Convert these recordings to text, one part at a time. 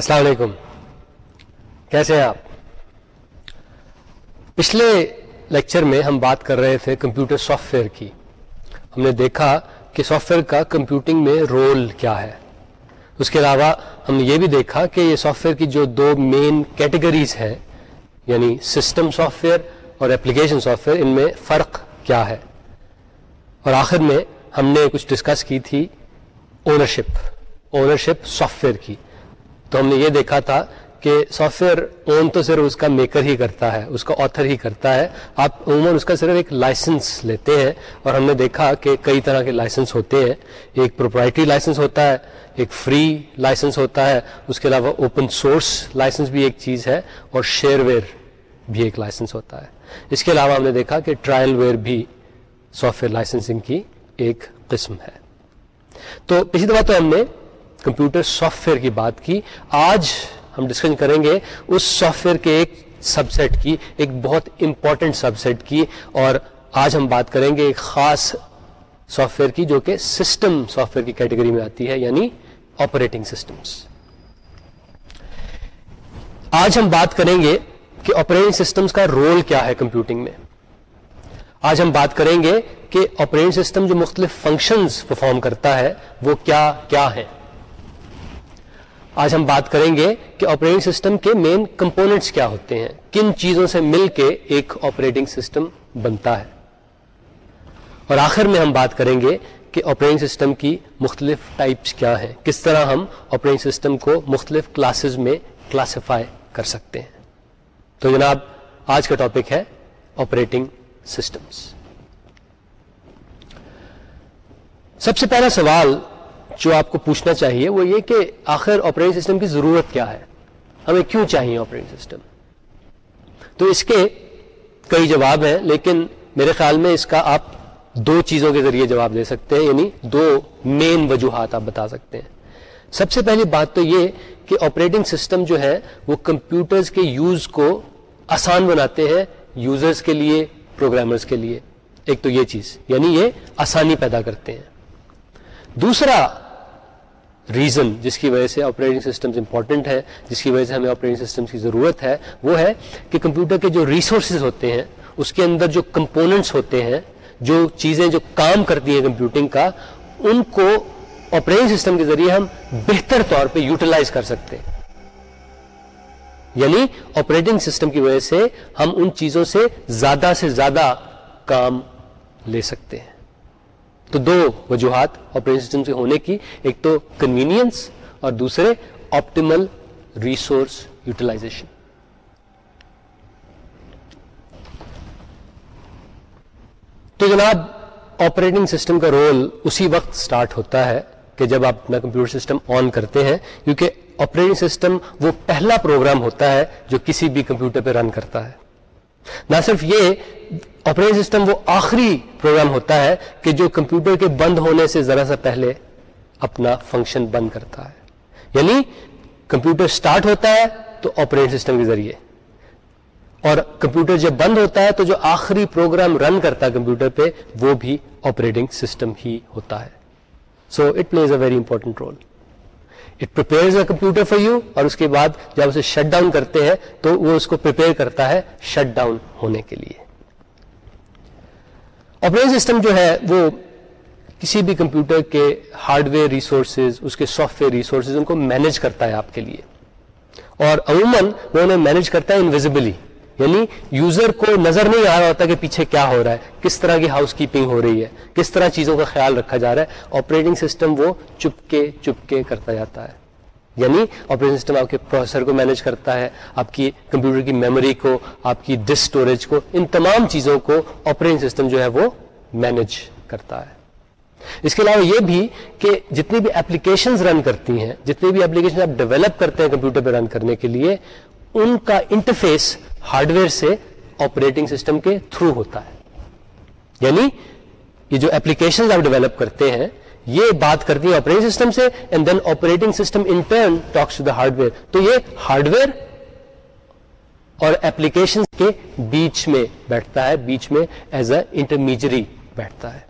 السلام علیکم۔ کیسے ہیں آپ؟ پچھلے لیکچر میں ہم بات کر رہے تھے کمپیوٹر سافٹ ویئر کی۔ ہم نے دیکھا کہ سافٹ ویئر کا کمپیوٹنگ میں رول کیا ہے۔ اس کے علاوہ ہم نے یہ بھی دیکھا کہ یہ سافٹ ویئر کی جو دو مین کیٹیگریز ہیں یعنی سسٹم سافٹ ویئر اور اپلیکیشن سافٹ ویئر، ان میں فرق کیا ہے۔ اور آخر میں ہم نے کچھ ڈسکس کی تھی اونرشپ اونرشپ سافٹ ویئر کی۔ تو ہم نے یہ دیکھا تھا کہ سافٹ ویئر اون تو صرف اس کا میکر ہی کرتا ہے، اس کا آتھر ہی کرتا ہے۔ آپ عموماً اس کا صرف ایک لائسنس لیتے ہیں اور ہم نے دیکھا کہ کئی طرح کے لائسنس ہوتے ہیں۔ ایک پروپرائٹری لائسنس ہوتا ہے، ایک فری لائسنس ہوتا ہے۔ اس کے علاوہ اوپن سورس لائسنس بھی ایک چیز ہے اور شیئر ویئر بھی ایک لائسنس ہوتا ہے۔ اس کے علاوہ ہم نے دیکھا کہ ٹرائل ویئر بھی سافٹ ویئر لائسنسنگ کی ایک قسم ہے۔ تو پچھلی دفعہ تو ہم نے کمپیوٹر سافٹ ویئر کی بات کی، آج ہم ڈسکشن کریں گے اس سافٹ ویئر کے ایک سب سیٹ کی، ایک بہت امپورٹنٹ سب سیٹ کی اور آج ہم بات کریں گے ایک خاص سافٹ ویئر کی جو کہ سسٹم سافٹ ویئر کی کیٹیگری میں آتی ہے یعنی آپریٹنگ سسٹمس آج ہم بات کریں گے کہ آپریٹنگ سسٹمز کا رول کیا ہے کمپیوٹنگ میں۔ آج ہم بات کریں گے کہ آپریٹنگ سسٹم جو مختلف فنکشنز پرفارم کرتا ہے، وہ کیا کیا ہے آج ہم بات کریں گے کہ آپریٹنگ سسٹم کے مین کمپوننٹس کیا ہوتے ہیں۔ کن چیزوں سے مل کے ایک آپریٹنگ سسٹم بنتا ہے۔ اور آخر میں ہم بات کریں گے کہ آپریٹنگ سسٹم کی مختلف ٹائپس کیا ہیں۔ کس طرح ہم آپریٹنگ سسٹم کو مختلف کلاسز میں کلاسیفائی کر سکتے ہیں۔ تو جناب، آج کا ٹاپک ہے آپریٹنگ سسٹمس سب سے پہلا سوال جو آپ کو پوچھنا چاہیے وہ یہ کہ آخر آپریٹنگ سسٹم کی ضرورت کیا ہے؟ ہمیں کیوں چاہیے آپریٹنگ سسٹم تو اس کے کئی جواب ہیں، لیکن میرے خیال میں اس کا آپ دو چیزوں کے ذریعے جواب دے سکتے ہیں یعنی دو مین وجوہات آپ بتا سکتے ہیں۔ سب سے پہلی بات تو یہ کہ آپریٹنگ سسٹم جو ہے، وہ کمپیوٹرز کے یوز کو آسان بناتے ہیں یوزرز کے لیے پروگرامرز کے لیے۔ ایک تو یہ چیز یعنی یہ آسانی پیدا کرتے ہیں۔ دوسرا ریزن جس کی وجہ سے آپریٹنگ سسٹمز امپورٹنٹ ہے جس کی وجہ سے ہمیں آپریٹنگ سسٹمز کی ضرورت ہے، وہ ہے کہ کمپیوٹر کے جو ریسورسز ہوتے ہیں، اس کے اندر جو کمپوننٹس ہوتے ہیں، جو چیزیں، جو کام کرتی ہیں کمپیوٹنگ کا، ان کو آپریٹنگ سسٹم کے ذریعے ہم بہتر طور پہ یوٹیلائز کر سکتے ہیں۔ یعنی آپریٹنگ سسٹم کی وجہ سے ہم ان چیزوں سے زیادہ سے زیادہ کام لے سکتے ہیں۔ تو دو وجوہات آپریٹنگ سسٹم سے ہونے کی، ایک تو کنوینئنس اور دوسرے آپٹیمل ریسورس یوٹیلائزیشن تو جناب آپریٹنگ سسٹم کا رول اسی وقت سٹارٹ ہوتا ہے کہ جب آپ اپنا کمپیوٹر سسٹم آن کرتے ہیں، کیونکہ آپریٹنگ سسٹم وہ پہلا پروگرام ہوتا ہے جو کسی بھی کمپیوٹر پہ رن کرتا ہے۔ نہ صرف یہ آپریٹنگ سسٹم وہ آخری پروگرام ہوتا ہے کہ جو کمپیوٹر کے بند ہونے سے ذرا سا پہلے اپنا فنکشن بند کرتا ہے۔ یعنی کمپیوٹر سٹارٹ ہوتا ہے تو آپریٹنگ سسٹم کے ذریعے۔ اور کمپیوٹر جب بند ہوتا ہے تو جو آخری پروگرام رن کرتا ہے کمپیوٹر پہ وہ بھی آپریٹنگ سسٹم ہی ہوتا ہے۔ So it plays a very important role it a computer for you اور اس کے بعد جب اسے شٹ ڈاؤن کرتے ہیں تو وہ اس کو کرتا ہے شٹ ڈاؤن ہونے کے لیے۔ آپریٹنگ سسٹم جو ہے وہ کسی بھی کمپیوٹر کے ہارڈ ویئر ریسورسز اس کے سافٹ ویئر ریسورسز ان کو مینج کرتا ہے آپ کے لیے۔ اور عموماً وہ انہیں مینج کرتا ہے انویزبلی یعنی یوزر کو نظر نہیں آ رہا ہوتا کہ پیچھے کیا ہو رہا ہے، کس طرح کی ہاؤس کیپنگ ہو رہی ہے، کس طرح چیزوں کا خیال رکھا جا رہا ہے آپریٹنگ سسٹم وہ چپکے چپکے کرتا جاتا ہے۔ یعنی آپریٹنگ سسٹم آپ کے پروسیسر کو مینج کرتا ہے، آپ کی کمپیوٹر کی میموری کو، آپ کی ڈسک اسٹوریج کو، ان تمام چیزوں کو آپریٹنگ سسٹم جو ہے وہ مینج کرتا ہے۔ اس کے علاوہ یہ بھی کہ جتنی بھی اپلیکیشن رن کرتی ہیں، جتنی بھی اپلیکیشن آپ ڈیولپ کرتے ہیں کمپیوٹر پہ رن کرنے کے لیے ان کا انٹرفیس ہارڈ ویئر سے آپریٹنگ سسٹم کے تھرو ہوتا ہے۔ یعنی یہ جو اپلیکیشن آپ ڈیولپ کرتے ہیں، یہ بات کرتی ہے آپریٹنگ سسٹم سے and then operating system in turn talks to the hardware تو یہ ہارڈ ویئر اور اپلیکیشن کے بیچ میں بیٹھتا ہے، بیچ میں ایز اے انٹرمیجری بیٹھتا ہے۔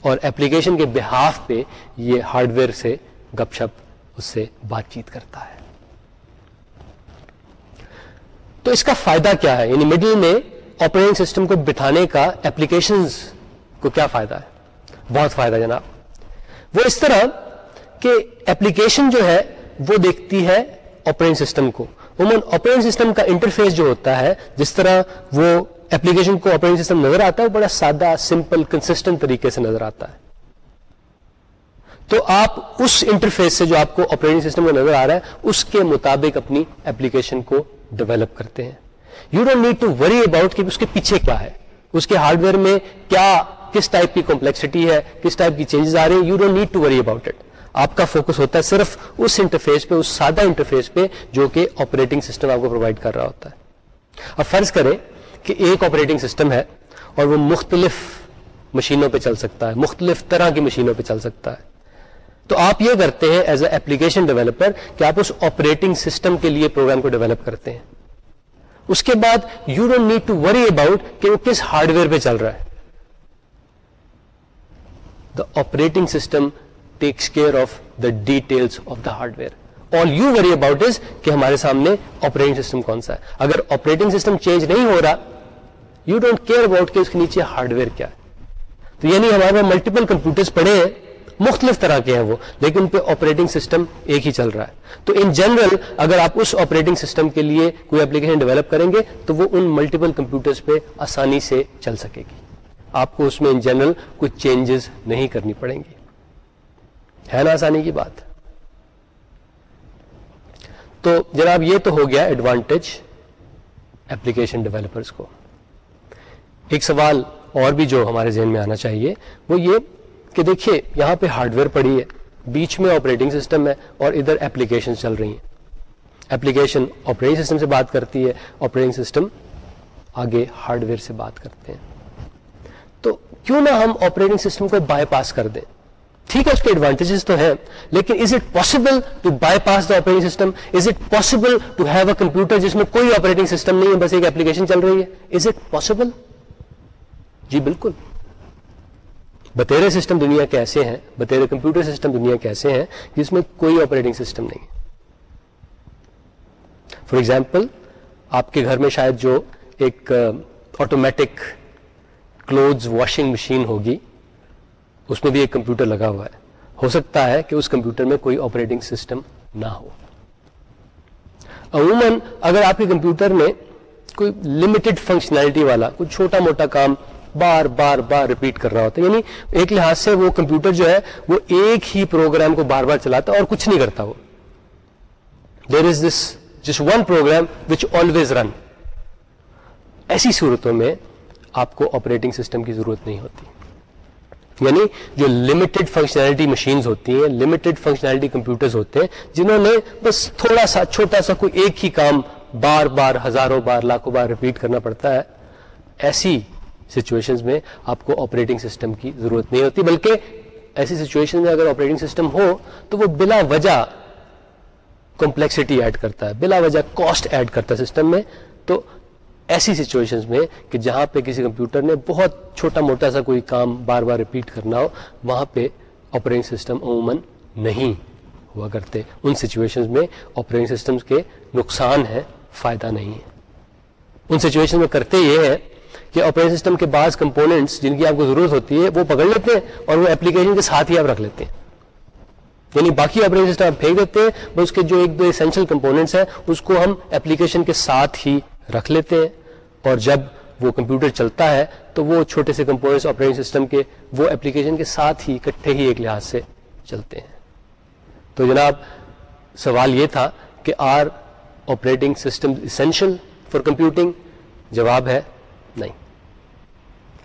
اور اپلیکیشن کے بحاف پہ یہ ہارڈ ویئر سے گپ شپ، اس سے بات چیت کرتا ہے۔ تو اس کا فائدہ کیا ہے؟ یعنی مڈل میں آپریٹنگ سسٹم کو بٹھانے کا اپلیکیشن کو کیا فائدہ ہے؟ بہت فائدہ جناب۔ وہ اس طرح کہ اپلیکیشن جو ہے، وہ دیکھتی ہے آپریٹنگ سسٹم کو۔ عموماً آپریٹنگ سسٹم کا انٹرفیس جو ہوتا ہے، جس طرح وہ اپلیکیشن کو آپریٹنگ سسٹم نظر آتا ہے، وہ بڑا سادہ سمپل کنسسٹنٹ طریقے سے نظر آتا ہے۔ تو آپ اس انٹرفیس سے جو آپ کو آپریٹنگ سسٹم کو نظر آ رہا ہے، اس کے مطابق اپنی اپلیکیشن کو ڈیولپ کرتے ہیں. You don't need to worry about کہ اس کے پیچھے کیا ہے. اس کے ہارڈ ویئر میں کیا، کس ٹائپ کی کمپلیکسٹی ہے، کس ٹائپ کی چینجز آ رہے ہیں. You don't need to worry about it آپ کا فوکس ہوتا ہے صرف اس انٹرفیس پہ، اس سادہ انٹرفیس پہ جو کہ آپریٹنگ سسٹم آپ کو پرووائڈ کر رہا ہوتا ہے. اب فرض کریں کہ ایک آپریٹنگ سسٹم ہے اور وہ مختلف مشینوں پہ چل سکتا ہے. مختلف طرح کی مشینوں پہ چل سکتا ہے. تو آپ یہ کرتے ہیں ایز اے ایپلیکیشن ڈیولپر کہ آپ اس آپریٹنگ سسٹم کے لیے پروگرام کو ڈیولپ کرتے ہیں۔ اس کے بعد you don't need to worry about کہ وہ کس ہارڈ ویئر پہ چل رہا ہے۔ The operating system takes care of the details of the hardware all you worry about is کہ ہمارے سامنے آپریٹنگ سسٹم کون سا ہے۔ اگر آپریٹنگ سسٹم چینج نہیں ہو رہا یو ڈونٹ کیئر اباؤٹ کہ اس کے نیچے ہارڈ ویئر کیا ہے۔ تو یعنی ہمارے ملٹیپل کمپیوٹر پڑے ہیں۔ مختلف طرح کے ہیں وہ، لیکن ان پہ آپریٹنگ سسٹم ایک ہی چل رہا ہے۔ تو ان جنرل اگر آپ اس آپریٹنگ سسٹم کے لیے کوئی اپلیکیشن ڈیولپ کریں گے، تو وہ ان ملٹیپل کمپیوٹرز پہ آسانی سے چل سکے گی۔ آپ کو اس میں ان جنرل کچھ چینجز نہیں کرنی پڑیں گی۔ ہے نا آسانی کی بات؟ تو جناب یہ تو ہو گیا ایڈوانٹیج ایپلیکیشن ڈیولپرز کو۔ ایک سوال اور بھی جو ہمارے ذہن میں آنا چاہیے، وہ یہ کہ دیکھیے یہاں پہ ہارڈ ویئر پڑی ہے، بیچ میں آپریٹنگ سسٹم ہے اور ادھر ایپلیکیشن چل رہی ہیں۔ ایپلیکیشن آپریٹنگ سسٹم سے بات کرتی ہے آپریٹنگ سسٹم آگے ہارڈ ویئر سے بات کرتے ہیں۔ تو کیوں نہ ہم آپریٹنگ سسٹم کو بائی پاس کر دیں؟ ٹھیک ہے، اس کے ایڈوانٹیجز تو ہیں، لیکن is it possible to bypass the operating system is it possible to have a computer جس میں کوئی آپریٹنگ سسٹم نہیں ہے، بس ایک ایپلیکیشن چل رہی ہے؟ از اٹ پاسبل جی بالکل۔ بتیرے سسٹم دنیا کے ایسے ہیں، بتیرے کمپیوٹر سسٹم دنیا کے ایسے ہیں جس میں کوئی آپریٹنگ سسٹم نہیں فار ایگزامپل آپ کے گھر میں شاید جو ایک آٹومیٹک کلوتھ واشنگ مشین ہوگی، اس میں بھی ایک کمپیوٹر لگا ہوا ہے۔ ہو سکتا ہے کہ اس کمپیوٹر میں کوئی آپریٹنگ سسٹم نہ ہو۔ عموماً اگر آپ کے کمپیوٹر میں کوئی لمیٹڈ فنکشنلٹی والا، کوئی چھوٹا موٹا کام بار بار بار ریپیٹ کر رہا ہوتا ہے۔ یعنی ایک لحاظ سے وہ کمپیوٹر جو ہے، وہ ایک ہی پروگرام کو بار بار چلاتا اور کچھ نہیں کرتا وہ۔ دیر از دس جس one program which always run ایسی صورتوں میں آپ کو آپریٹنگ سسٹم کی ضرورت نہیں ہوتی۔ یعنی جو لمیٹڈ فنکشنلٹی مشینز ہوتی ہیں لمیٹڈ فنکشنلٹی کمپیوٹرز ہوتے ہیں، جنہوں نے بس تھوڑا سا، چھوٹا سا کوئی ایک ہی کام بار بار، ہزاروں بار، لاکھوں بار ریپیٹ کرنا پڑتا ہے۔ ایسی سچویشن میں آپ کو آپریٹنگ سسٹم کی ضرورت نہیں ہوتی، بلکہ ایسی سچویشن میں اگر آپریٹنگ سسٹم ہو تو وہ بلا وجہ کمپلیکسٹی ایڈ کرتا ہے، بلا وجہ کاسٹ ایڈ کرتا ہے سسٹم میں۔ تو ایسی سچویشن میں کہ جہاں پہ کسی کمپیوٹر نے بہت چھوٹا موٹا سا کوئی کام بار بار ریپیٹ کرنا ہو، وہاں پہ آپریٹنگ سسٹم عموماً نہیں ہوا کرتے۔ ان سچویشن میں آپریٹنگ سسٹم کے نقصان ہے فائدہ نہیں ہے۔ ان سچویشن میں کرتے یہ ہے کہ آپریٹنگ سسٹم کے بعض کمپوننٹس جن کی آپ کو ضرورت ہوتی ہے، وہ پکڑ لیتے ہیں اور وہ اپلیکیشن کے ساتھ ہی آپ رکھ لیتے ہیں۔ یعنی باقی آپریٹنگ سسٹم آپ پھینک دیتے ہیں، بس اس کے جو ایک دو اسینشل کمپوننٹس ہیں، اس کو ہم اپلیکیشن کے ساتھ ہی رکھ لیتے ہیں۔ اور جب وہ کمپیوٹر چلتا ہے، تو وہ چھوٹے سے کمپوننٹس آپریٹنگ سسٹم کے، وہ اپلیکیشن کے ساتھ ہی، اکٹھے ہی ایک لحاظ سے چلتے ہیں۔ تو جناب، سوال یہ تھا کہ are operating system essential for computing جواب ہے نہیں۔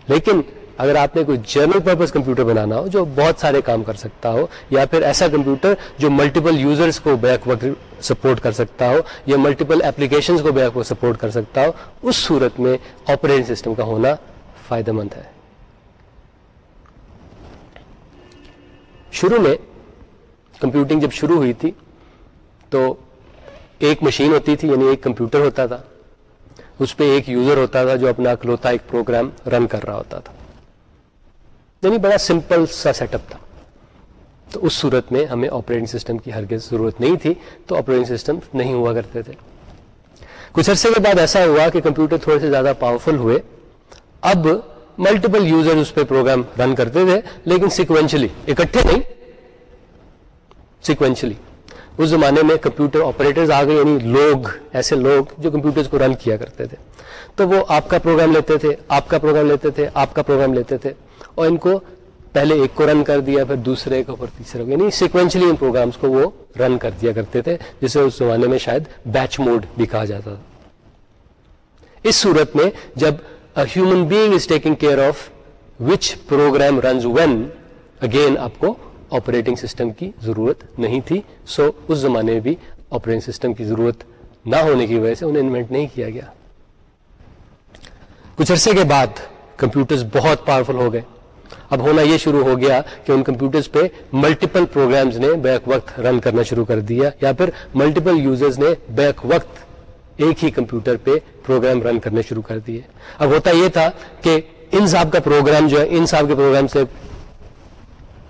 لیکن اگر آپ نے کوئی جنرل پرپز کمپیوٹر بنانا ہو جو بہت سارے کام کر سکتا ہو، یا پھر ایسا کمپیوٹر جو ملٹیپل یوزرز کو بیک وقت سپورٹ کر سکتا ہو، یا ملٹیپل اپلیکیشن کو بیک وقت سپورٹ کر سکتا ہو، اس صورت میں آپریٹنگ سسٹم کا ہونا فائدہ مند ہے۔ شروع میں کمپیوٹنگ جب شروع ہوئی تھی تو ایک مشین ہوتی تھی یعنی ایک کمپیوٹر ہوتا تھا۔ اس پہ ایک یوزر ہوتا تھا جو اپنا اکلوتا ایک پروگرام رن کر رہا ہوتا تھا۔ یعنی بڑا سمپل سا سیٹ اپ تھا۔ تو اس صورت میں ہمیں آپریٹنگ سسٹم کی ہرگز ضرورت نہیں تھی، تو آپریٹنگ سسٹم نہیں ہوا کرتے تھے۔ کچھ عرصے کے بعد ایسا ہوا کہ کمپیوٹر تھوڑے سے زیادہ پاورفل ہوئے۔ اب ملٹیپل یوزر اس پہ پروگرام رن کرتے تھے، لیکن سیکوینشلی اکٹھے نہیں۔ سیکوینشلی اس زمانے میں کمپیوٹر آپریٹر آ گئے یعنی لوگ، ایسے لوگ جو کمپیوٹر کو رن کیا کرتے تھے۔ تو وہ آپ کا پروگرام لیتے تھے، آپ کا پروگرام لیتے تھے، آپ کا پروگرام لیتے تھے۔ اور ان کو پہلے ایک کو رن کر دیا، پھر دوسرے کو، پھر تیسرے کو یعنی سیکوینشلی ان پروگرامس کو وہ رن کر دیا کرتے تھے، جسے اس زمانے میں شاید بیچ موڈ بھی کہا جاتا تھا۔ اس صورت میں جب human being is taking care of which program runs when again آپ کو آپریٹنگ سسٹم کی ضرورت نہیں تھی۔ سو so, اس زمانے میں بھی آپریٹنگ سسٹم کی ضرورت نہ ہونے کی وجہ سے انہیں انوینٹ نہیں کیا گیا۔ کچھ عرصے کے بعد کمپیوٹرز بہت پاورفل ہو گئے۔ اب ہونا یہ شروع ہو گیا کہ ان کمپیوٹرز پہ ملٹیپل پروگرامز نے بیک وقت رن کرنا شروع کر دیا یا پھر ملٹیپل یوزرز نے بیک وقت ایک ہی کمپیوٹر پہ پروگرام رن کرنے شروع کر دیے۔ اب ہوتا یہ تھا کہ ان صاحب کا پروگرام جو ہے ان صاحب کے پروگرام سے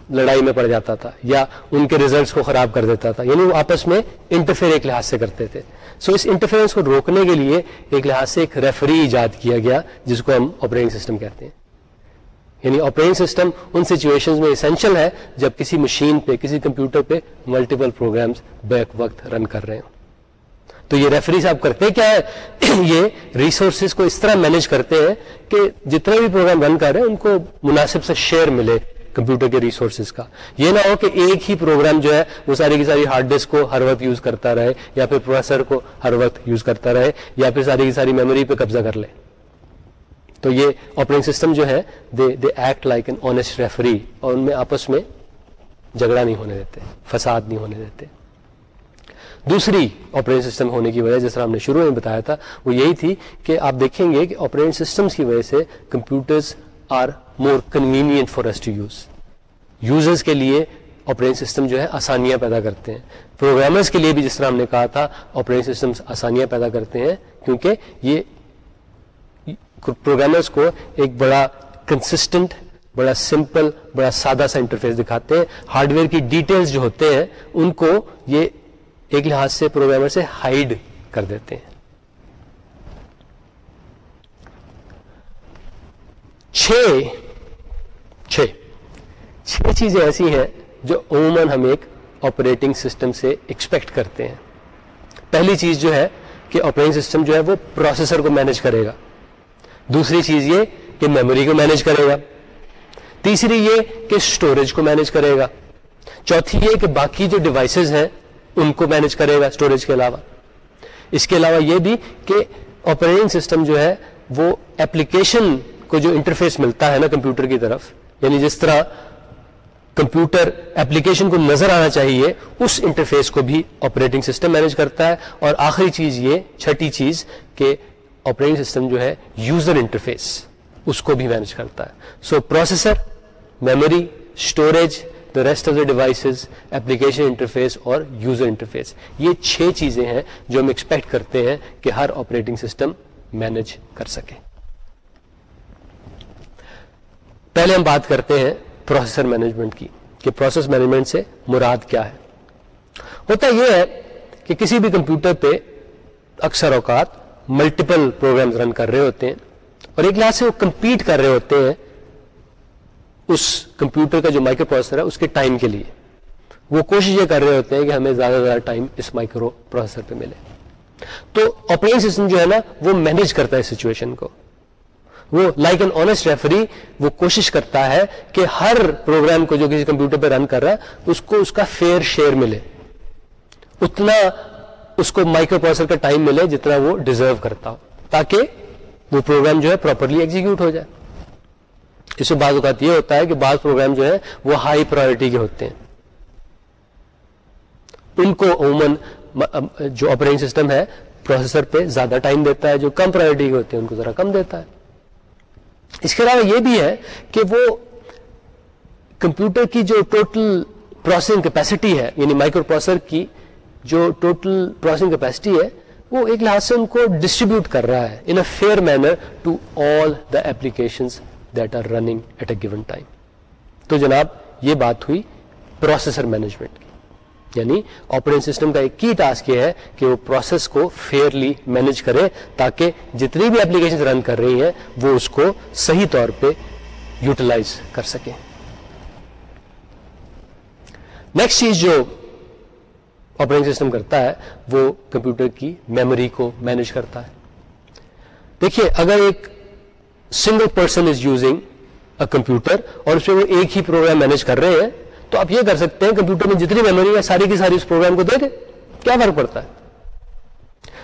لڑائی میں پڑ جاتا تھا یا ان کے ریزلٹس کو خراب کر دیتا تھا یعنی وہ آپس میں انٹرفیئر ایک لحاظ سے کرتے تھے۔ سو so اس انٹرفیئرنس کو روکنے کے لیے ایک لحاظ سے ایک ریفری ایجاد کیا گیا، جس کو ہم آپریٹنگ سسٹم کہتے ہیں۔ یعنی آپریٹنگ سسٹم ان سچویشن میں اسینشل ہے جب کسی مشین پہ، کسی کمپیوٹر پہ ملٹیپل پروگرامس بیک وقت رن کر رہے ہوں۔ تو یہ ریفری صاحب کرتے کیا ہے؟ یہ ریسورسز کو اس طرح مینج کرتے ہیں کہ جتنے بھی پروگرام رن کر رہے ہیں، ان کو مناسب سے شیئر ملے۔ کمپیوٹر کے ریسورسز کا۔ یہ نہ ہو کہ ایک ہی پروگرام جو ہے وہ ساری کی ساری ہارڈ ڈسک کو ہر وقت یوز کرتا رہے یا پھر پروسیسر کو ہر وقت یوز کرتا رہے یا پھر ساری کی ساری میموری پہ قبضہ کر لے۔ تو یہ آپریٹنگ سسٹم جو ہے they they act like an honest referee اور ان میں آپس میں جھگڑا نہیں ہونے دیتے، فساد نہیں ہونے دیتے۔ دوسری آپریٹنگ سسٹم ہونے کی وجہ جس طرح ہم نے شروع میں بتایا تھا وہ یہی تھی کہ آپ دیکھیں گے کہ آپریٹنگ سسٹمس کی وجہ سے computers are more convenient for us to use users کے لیے آپریٹنگ سسٹم جو ہے آسانیاں پیدا کرتے ہیں۔ پروگرامرز کے لیے بھی جس طرح ہم نے کہا تھا آپریٹنگ سسٹم آسانیاں پیدا کرتے ہیں، کیونکہ یہ پروگرامرز کو ایک بڑا کنسسٹنٹ بڑا سمپل بڑا سادہ سا انٹرفیس دکھاتے ہیں۔ ہارڈ ویئر کی ڈیٹیلز جو ہوتے ہیں، ان کو یہ ایک لحاظ سے پروگرامر سے ہائڈ کر دیتے ہیں۔ چھ چھ۔ چھ چیزیں ایسی ہیں جو عموماً ہم ایک آپریٹنگ سسٹم سے ایکسپیکٹ کرتے ہیں۔ پہلی چیز جو ہے کہ آپریٹنگ سسٹم جو ہے وہ پروسیسر کو مینج کرے گا۔ دوسری چیز یہ کہ میموری کو مینج کرے گا۔ تیسری یہ کہ اسٹوریج کو مینج کرے گا۔ چوتھی یہ کہ باقی جو ڈیوائسز ہیں ان کو مینج کرے گا اسٹوریج کے علاوہ۔ اس کے علاوہ یہ بھی کہ آپریٹنگ سسٹم جو ہے وہ ایپلیکیشن کو جو انٹرفیس ملتا ہے نا کمپیوٹر کی طرف یعنی جس طرح کمپیوٹر ایپلیکیشن کو نظر آنا چاہیے، اس انٹرفیس کو بھی آپریٹنگ سسٹم مینج کرتا ہے۔ اور آخری چیز یہ، چھٹی چیز کہ آپریٹنگ سسٹم جو ہے یوزر انٹرفیس اس کو بھی مینج کرتا ہے۔ So processor memory storage the rest of the devices application interface اور یوزر انٹرفیس یہ چھ چیزیں ہیں جو ہم ایکسپیکٹ کرتے ہیں کہ ہر آپریٹنگ سسٹم مینج کر سکے۔ پہلے ہم بات کرتے ہیں پروسیسر مینجمنٹ کی کہ پروسیس مینجمنٹ سے مراد کیا ہے۔ ہوتا یہ ہے کہ کسی بھی کمپیوٹر پہ اکثر اوقات ملٹیپل پروگرام رن کر رہے ہوتے ہیں اور ایک لحاظ سے وہ کمپیٹ کر رہے ہوتے ہیں اس کمپیوٹر کا جو مائکرو پروسیسر ہے اس کے ٹائم کے لیے۔ وہ کوشش یہ کر رہے ہوتے ہیں کہ ہمیں زیادہ سے زیادہ ٹائم اس مائکرو پروسیسر پہ ملے۔ تو آپریٹنگ سسٹم جو ہے نا وہ مینج کرتا ہے سچویشن کو۔ وہ لائک این آنےسٹ ریفری وہ کوشش کرتا ہے کہ ہر پروگرام کو جو کسی کمپیوٹر پہ رن کر رہا ہے، اس کو اس کا فیئر شیئر ملے۔ اتنا اس کو مائکرو پروسیسر کا ٹائم ملے جتنا وہ ڈیزرو کرتا ہو۔ تاکہ وہ پروگرام جو ہے پراپرلی ایگزیکیوٹ ہو جائے۔ اس میں بعض اوقات یہ ہوتا ہے کہ بعض پروگرام جو ہے وہ ہائی پرائرٹی کے ہوتے ہیں۔ ان کو عموماً جو آپریٹنگ سسٹم ہے پروسیسر پہ زیادہ ٹائم دیتا ہے، جو کم پرائرٹی کے ہوتے ہیں، ان کو ذرا کم دیتا ہے۔ اس کے علاوہ یہ بھی ہے کہ وہ کمپیوٹر کی جو ٹوٹل پروسیسنگ کیپیسٹی ہے یعنی مائکرو پروسیسر کی جو ٹوٹل پروسیسنگ کیپیسٹی ہے، وہ ایک لحاظ سے ان کو ڈسٹریبیوٹ کر رہا ہے in a fair manner to all the applications that are running at a given time تو جناب، یہ بات ہوئی پروسیسر مینجمنٹ کی۔ یعنی آپریٹنگ سسٹم کا ایک کی ٹاسک یہ ہے کہ وہ پروسیس کو فیئرلی مینج کرے تاکہ جتنی بھی اپلیکیشن رن کر رہی ہیں وہ اس کو صحیح طور پہ یوٹیلائز کر سکیں۔ نیکسٹ چیز جو آپریٹنگ سسٹم کرتا ہے وہ کمپیوٹر کی میموری کو مینج کرتا ہے۔ دیکھیے اگر ایک single person is using a computer اور اس میں وہ ایک ہی پروگرام مینج کر رہے ہیں تو آپ یہ کر سکتے ہیں کمپیوٹر میں جتنی میموری ہے، ساری کی ساری اس پروگرام کو دے دیں۔ کیا فرق پڑتا ہے؟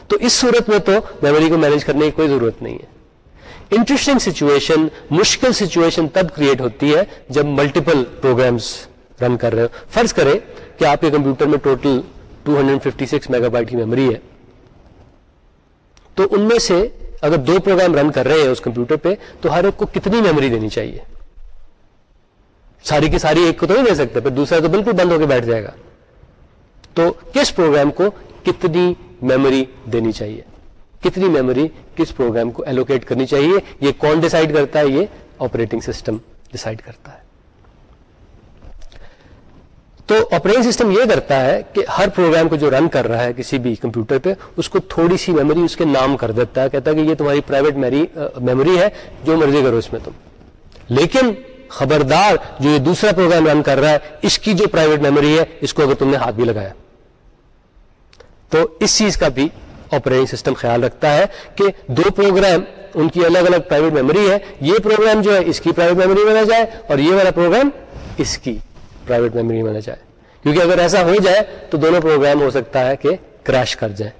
تو اس صورت میں تو میموری کو مینج کرنے کی کوئی ضرورت نہیں ہے۔ انٹرسٹنگ سچویشن مشکل سچویشن تب کریٹ ہوتی ہے جب ملٹیپل پروگرامس رن کر رہے ہو۔ فرض کرے کہ آپ کے کمپیوٹر میں ٹوٹل 256 میگا بائٹ کی میموری ہے۔ تو ان میں سے اگر دو پروگرام رن کر رہے ہیں اس کمپیوٹر پہ، تو ہر ایک کو کتنی میموری دینی چاہیے؟ ساری کی ساری ایک کو تو نہیں دے سکتے، پھر دوسرا تو بالکل بند ہو کے بیٹھ جائے گا۔ تو کس پروگرام کو کتنی میموری دینی چاہیے؟ کتنی میموری کس پروگرام کو ایلوکیٹ کرنی چاہیے؟ یہ کون ڈیسائیڈ کرتا ہے؟ یہ آپریٹنگ سسٹم ڈسائڈ کرتا ہے۔ تو آپریٹنگ سسٹم یہ کرتا ہے کہ ہر پروگرام کو جو رن کر رہا ہے کسی بھی کمپیوٹر پہ، اس کو تھوڑی سی میموری اس کے نام کر دیتا ہے، کہتا ہے کہ یہ تمہاری پرائیویٹ میموری ہے، جو مرضی کرو اس میں تم۔ لیکن خبردار جو یہ دوسرا پروگرام رن کر رہا ہے، اس کی جو پرائیویٹ میموری ہے، اس کو اگر تم نے ہاتھ بھی لگایا۔ تو اس چیز کا بھی آپریٹنگ سسٹم خیال رکھتا ہے کہ دو پروگرام، ان کی الگ الگ پرائیویٹ میموری ہے، یہ پروگرام جو ہے، اس کی پرائیویٹ میموری میں نہ جائے اور یہ والا پروگرام، اس کی پرائیویٹ میموری میں نہ جائے۔ کیونکہ اگر ایسا ہو جائے تو دونوں پروگرام ہو سکتا ہے کہ کریش کر جائے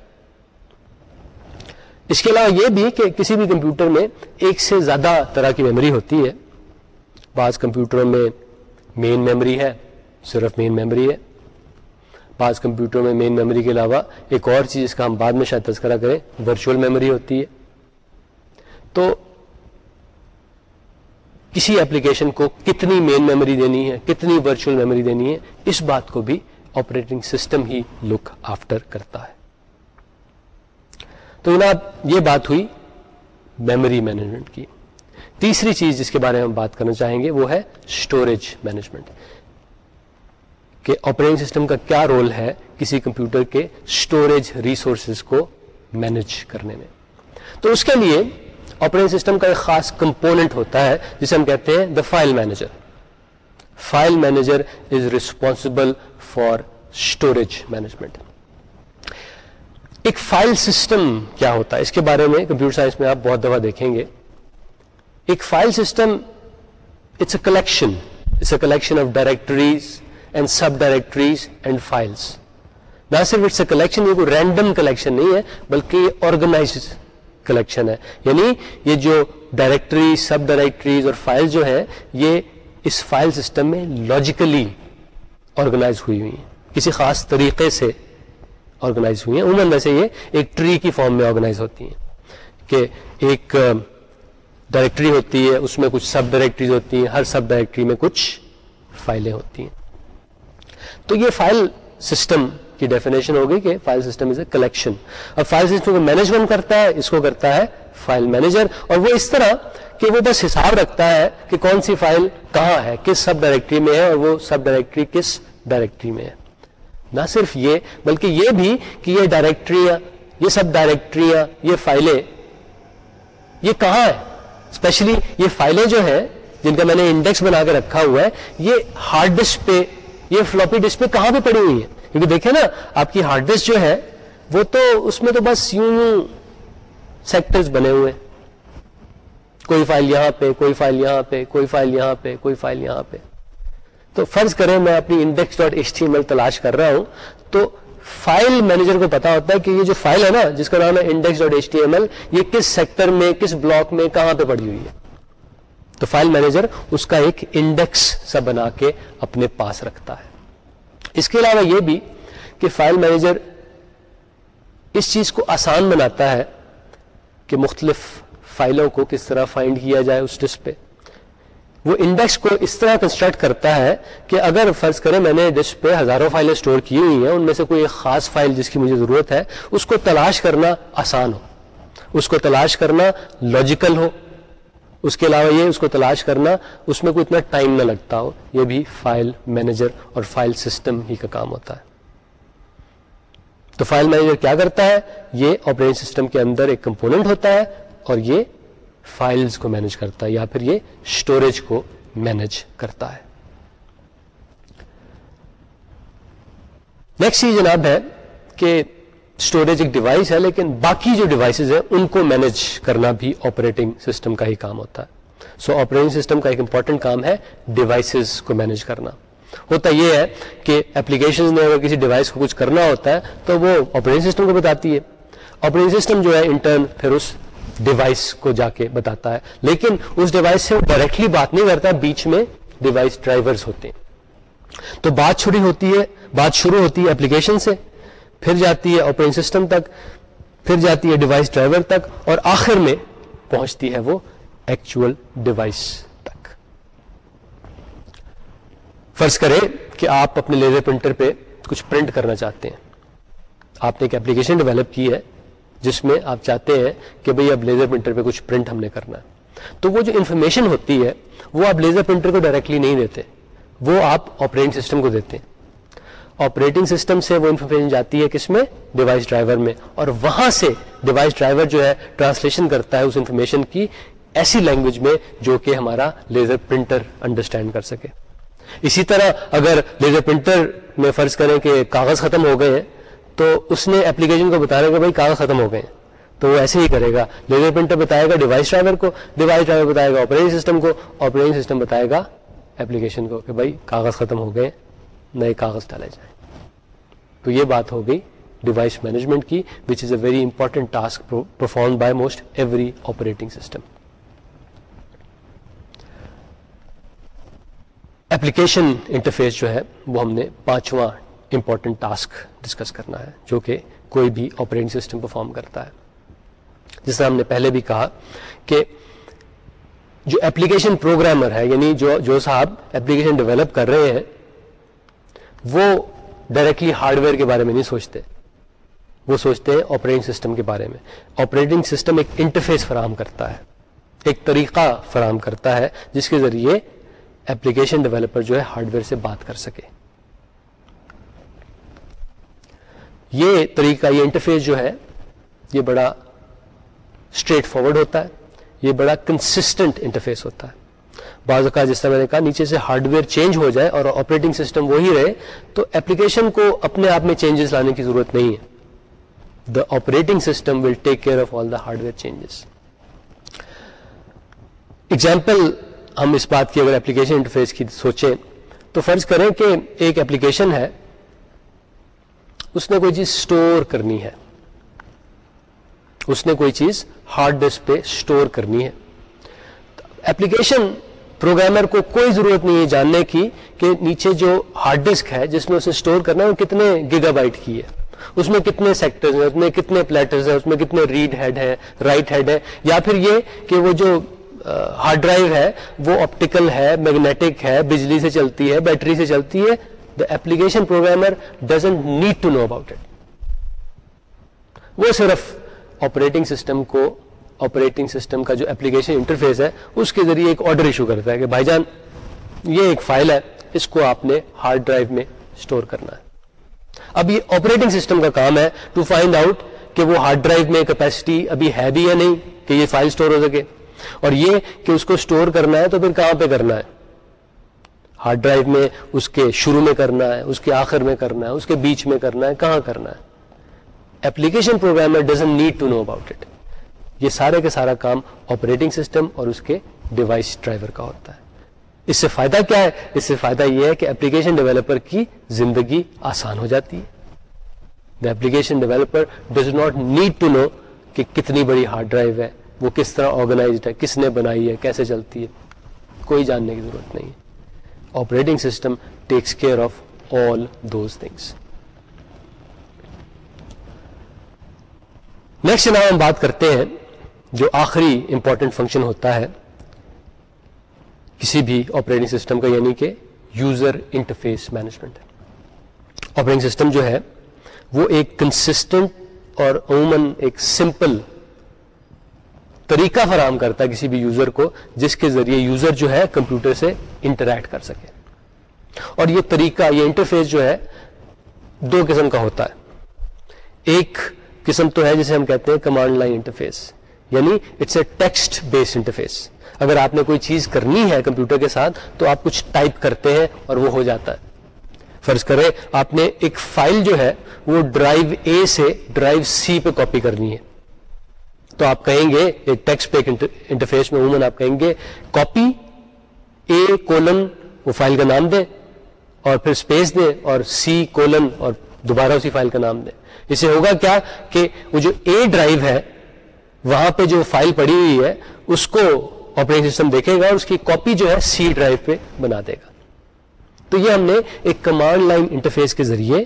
اس کے علاوہ یہ بھی کہ کسی بھی کمپیوٹر میں ایک سے زیادہ طرح کی میموری ہوتی ہے۔ بعض کمپیوٹروں میں مین میموری ہے، صرف مین میموری ہے۔ بعض کمپیوٹروں میں مین میموری کے علاوہ ایک اور چیز اس کا ہم بعد میں شاید تذکرہ کریں ورچوئل میموری ہوتی ہے۔ تو کسی اپلیکیشن کو کتنی مین میموری دینی ہے، کتنی ورچوئل میموری دینی ہے، اس بات کو بھی آپریٹنگ سسٹم ہی لک آفٹر کرتا ہے۔ تو جناب، یہ بات ہوئی میموری مینجمنٹ کی۔ تیسری چیز جس کے بارے میں ہم بات کرنا چاہیں گے وہ ہے اسٹوریج مینجمنٹ کہ آپریٹنگ سسٹم کا کیا رول ہے کسی کمپیوٹر کے اسٹوریج ریسورسز کو مینج کرنے میں۔ تو اس کے لیے آپریٹنگ سسٹم کا ایک خاص کمپوننٹ ہوتا ہے جسے ہم کہتے ہیں the file manager file manager is responsible for storage management ایک فائل سسٹم کیا ہوتا ہے؟ اس کے بارے میں کمپیوٹر سائنس میں آپ بہت دفعہ دیکھیں گے۔ ایک file system it's a collection it's a collection of directories and subdirectories and files نہ صرف اٹس اے کلیکشن یہ کوئی رینڈم کلیکشن نہیں ہے، بلکہ یہ آرگنائز کلیکشن ہے۔ یعنی یہ جو ڈائریکٹری سب ڈائریکٹریز اور فائل جو ہے یہ اس فائل سسٹم میں لاجیکلی آرگنائز ہوئی ہوئی ہیں۔ کسی خاص طریقے سے آرگنائز ہوئی ہیں۔ عموماً ویسے یہ ایک ٹری کی فارم میں آرگنائز ہوتی ہیں کہ ایک ڈائریکٹری ہوتی ہے، اس میں کچھ سب ڈائریکٹریز ہوتی ہیں، ہر سب ڈائریکٹری میں کچھ فائلیں ہوتی ہیں۔ تو یہ فائل سسٹم کی ڈیفینیشن ہوگی کہ file system is a collection اب فائل سسٹم کو مینجمنٹ کرتا ہے، اس کو کرتا ہے فائل مینیجر اور وہ اس طرح کہ وہ بس حساب رکھتا ہے کہ کون سی فائل کہاں ہے، کس سب ڈائریکٹری میں ہے اور وہ سب ڈائریکٹری کس ڈائریکٹری میں ہے۔ نہ صرف یہ، بلکہ یہ بھی کہ یہ ڈائریکٹریاں یہ سب ڈائریکٹریاں یہ فائلیں یہ کہاں ہے۔ اسپیشلی یہ فائلیں جو ہیں، جن کا میں نے انڈیکس بنا کے رکھا ہوا ہے، یہ ہارڈ ڈسک پہ، یہ فلوپی ڈسک پہ کہاں پہ پڑی ہوئی ہے کیونکہ دیکھیں نا، آپ کی ہارڈ ڈسک جو ہے، وہ تو اس میں تو بس یوں یوں سیکٹرز بنے ہوئے کوئی فائل یہاں پہ، کوئی فائل یہاں پہ، کوئی فائل یہاں پہ، کوئی فائل یہاں پہ۔ تو فرض کریں میں اپنی index dot H T M L تلاش کر رہا ہوں، تو فائل مینیجر کو پتا ہوتا ہے کہ یہ جو فائل ہے نا، جس کا نام ہے index dot H T M L یہ کس سیکٹر میں، کس بلاک میں، کہاں پہ پڑی ہوئی ہے۔ تو فائل مینیجر اس کا ایک انڈیکس سا بنا کے اپنے پاس رکھتا ہے۔ اس کے علاوہ یہ بھی کہ فائل مینیجر اس چیز کو آسان بناتا ہے کہ مختلف فائلوں کو کس طرح فائنڈ کیا جائے اس ڈسک پہ۔ وہ انڈیکس کو اس طرح کنسٹرکٹ کرتا ہے کہ اگر فرض کریں میں نے ڈسک پہ ہزاروں فائلیں اسٹور کی ہوئی ہیں، ان میں سے کوئی ایک خاص فائل جس کی مجھے ضرورت ہے، اس کو تلاش کرنا آسان ہو۔ اس کو تلاش کرنا لاجیکل ہو۔ اس کے علاوہ یہ اس کو تلاش کرنا اس میں کوئی اتنا ٹائم نہ لگتا ہو، یہ بھی فائل مینیجر اور فائل سسٹم ہی کا کام ہوتا ہے۔ تو فائل مینیجر کیا کرتا ہے؟ یہ آپریٹنگ سسٹم کے اندر ایک کمپوننٹ ہوتا ہے اور یہ فائلز کو مینج کرتا ہے یا پھر یہ اسٹوریج کو مینج کرتا ہے۔ نیکسٹ چیز جناب ہے کہ اسٹوریج ایک ڈیوائس ہے لیکن باقی جو ڈیوائسز ہیں ان کو مینج کرنا بھی آپریٹنگ سسٹم کا ہی کام ہوتا ہے۔ سو آپریٹنگ سسٹم کا ایک امپورٹنٹ کام ہے ڈیوائسز کو مینج کرنا۔ ہوتا یہ ہے کہ اپلیکیشن میں اگر کسی ڈیوائس کو کچھ کرنا ہوتا ہے تو وہ آپریٹنگ سسٹم کو بتاتی ہے۔ آپریٹنگ سسٹم جو ہے انٹرن پھر اس ڈیوائس کو جا کے بتاتا ہے۔ لیکن اس ڈیوائس سے وہ ڈائریکٹلی بات نہیں کرتا، بیچ میں ڈیوائس ڈرائیورز ہوتے ہیں۔ تو بات چھوڑی ہوتی ہے، بات شروع ہوتی ہے اپلیکیشن سے، پھر جاتی ہے آپریٹنگ سسٹم تک، پھر جاتی ہے ڈیوائس ڈرائیور تک، اور آخر میں پہنچتی ہے وہ ایکچوئل ڈیوائس تک۔ فرض کریں کہ آپ اپنے لیزر پرنٹر پہ کچھ پرنٹ کرنا چاہتے ہیں۔ آپ نے ایک اپلیکیشن ڈیولپ کی ہے۔ جس میں آپ چاہتے ہیں کہ بھئی اب لیزر پرنٹر پہ کچھ پرنٹ ہم نے کرنا ہے۔ تو وہ جو انفارمیشن ہوتی ہے، وہ آپ لیزر پرنٹر کو ڈائریکٹلی نہیں دیتے، وہ آپ آپریٹنگ سسٹم کو دیتے ہیں۔ آپریٹنگ سسٹم سے وہ انفارمیشن جاتی ہے کس میں؟ ڈیوائس ڈرائیور میں۔ اور وہاں سے ڈیوائس ڈرائیور جو ہے ٹرانسلیشن کرتا ہے اس انفارمیشن کی ایسی لینگویج میں جو کہ ہمارا لیزر پرنٹر انڈرسٹینڈ کر سکے۔ اسی طرح اگر لیزر پرنٹر میں فرض کریں کہ کاغذ ختم ہو گئے ہیں تو اس نے اپلیکیشن کو بتانا کہ بھائی کاغذ ختم ہو گئے ہیں۔ تو وہ ایسے ہی کرے گا۔ لیزر پرنٹر بتائے گا ڈیوائس ڈرائیور کو ڈیوائس ڈرائیور بتائے گا آپریٹنگ سسٹم کو آپریٹنگ سسٹم بتائے گا اپلیکیشن کو کہ بھائی کاغذ ختم ہو گئے، نئے کاغذ ڈالے جائیں۔ تو یہ بات ہو گئی ڈیوائس مینجمنٹ کی which is a very important task perform by most every operating system application interface جو ہے، وہ ہم نے پانچواں امپورٹنٹ ٹاسک ڈسکس کرنا ہے، جو کہ کوئی بھی آپریٹنگ سسٹم پرفارم کرتا ہے۔ جس طرح ہم نے پہلے بھی کہا کہ جو اپلیکیشن پروگرامر ہے یعنی جو جو صاحب اپلیکیشن ڈیولپ کر رہے ہیں، وہ ڈائریکٹلی ہارڈ ویئر کے بارے میں نہیں سوچتے۔ وہ سوچتے ہیں آپریٹنگ سسٹم کے بارے میں۔ آپریٹنگ سسٹم ایک انٹرفیس فراہم کرتا ہے، ایک طریقہ فراہم کرتا ہے، جس کے ذریعے اپلیکیشن ڈیولپر جو ہے ہارڈ ویئر سے بات کر سکے۔ یہ طریقہ، یہ انٹرفیس جو ہے، یہ بڑا اسٹریٹ فارورڈ ہوتا ہے، یہ بڑا کنسسٹنٹ انٹرفیس ہوتا ہے۔ بعض اوقات جس طرح میں نے کہا، نیچے سے ہارڈ ویئر چینج ہو جائے اور آپریٹنگ سسٹم وہی رہے، تو اپلیکیشن کو اپنے آپ میں چینجز لانے کی ضرورت نہیں ہے۔ The operating system will take care of all the hardware changes example ہم اس بات کی اگر اپلیکیشن انٹرفیس کی سوچیں، تو فرض کریں کہ ایک اپلیکیشن ہے اس نے کوئی چیز اسٹور کرنی ہے۔ اس نے کوئی چیز ہارڈ ڈسک پہ اسٹور کرنی ہے۔ اپلیکیشن پروگرامر کو کوئی ضرورت نہیں ہے جاننے کی کہ نیچے جو ہارڈ ڈسک ہے جس میں اسے اسٹور کرنا ہے، وہ کتنے گیگا بائٹ کی ہے۔ اس میں کتنے سیکٹرز ہیں، اس میں کتنے پلیٹرز ہیں، اس میں کتنے ریڈ ہیڈ ہے رائٹ ہیڈ ہے یا پھر یہ کہ وہ جو ہارڈ ڈرائیو ہے، وہ آپٹیکل ہے میگنیٹک ہے، بجلی سے چلتی ہے بیٹری سے چلتی ہے۔ The application programmer doesn't need to know about it وہ صرف آپریٹنگ سسٹم کو آپریٹنگ سسٹم کا جو اپلیکیشن انٹرفیس ہے، اس کے ذریعے ایک آرڈر ایشو کرتا ہے کہ بھائی جان، یہ ایک فائل ہے، اس کو آپ نے ہارڈ ڈرائیو میں اسٹور کرنا ہے۔ اب یہ آپریٹنگ سسٹم کا کام ہے ٹو فائنڈ آؤٹ کہ وہ ہارڈ ڈرائیو میں کیپیسٹی ابھی ہے بھی یا نہیں، کہ یہ فائل اسٹور ہو سکے۔ اور یہ کہ اس کو اسٹور کرنا ہے تو پھر کہاں پہ کرنا ہے؟ ہارڈ ڈرائیو میں اس کے شروع میں کرنا ہے، اس کے آخر میں کرنا ہے، اس کے بیچ میں کرنا ہے، کہاں کرنا ہے؟ Application programmer doesn't need to know about it یہ سارے کا سارا کام آپریٹنگ سسٹم اور اس کے ڈیوائس ڈرائیور کا ہوتا ہے۔ اس سے فائدہ کیا ہے؟ اس سے فائدہ یہ ہے کہ اپلیکیشن ڈیولپر کی زندگی آسان ہو جاتی ہے۔ The application developer does not need to know کہ کتنی بڑی ہارڈ ڈرائیو ہے، وہ کس طرح آرگنائزڈ ہے، کس نے بنائی ہے، کیسے چلتی ہے، کوئی جاننے کی ضرورت نہیں ہے۔ Operating system takes care of all those things next جناب ہم بات کرتے ہیں جو آخری امپورٹنٹ فنکشن ہوتا ہے کسی بھی آپریٹنگ سسٹم کا یعنی کہ user interface management operating system جو ہے، وہ ایک کنسسٹنٹ اور عموماً ایک سمپل طریقہ فراہم کرتا ہے کسی بھی یوزر کو جس کے ذریعے یوزر جو ہے کمپیوٹر سے انٹریکٹ کر سکے۔ اور یہ طریقہ، یہ انٹرفیس جو ہے، دو قسم کا ہوتا ہے۔ ایک قسم تو ہے جسے ہم کہتے ہیں کمانڈ لائن انٹرفیس یعنی it's a text base interface. اگر آپ نے کوئی چیز کرنی ہے کمپیوٹر کے ساتھ، تو آپ کچھ ٹائپ کرتے ہیں اور وہ ہو جاتا ہے۔ فرض کریں آپ نے ایک فائل جو ہے، وہ ڈرائیو اے سے ڈرائیو سی پہ کاپی کرنی ہے۔ تو آپ کہیں گے ایک ٹیکسٹ پہ انٹرفیس میں عموماً آپ کہیں گے کاپی اے کولن وہ فائل کا نام دیں اور پھر اسپیس دیں اور سی کولن اور دوبارہ اسی فائل کا نام دیں اسے ہوگا کیا کہ وہ جو اے ڈرائیو ہے، وہاں پہ جو فائل پڑی ہوئی ہے، اس کو آپریٹنگ سسٹم دیکھے گا اور اس کی کاپی جو ہے سی ڈرائیو پہ بنا دے گا۔ تو یہ ہم نے ایک کمانڈ لائن انٹرفیس کے ذریعے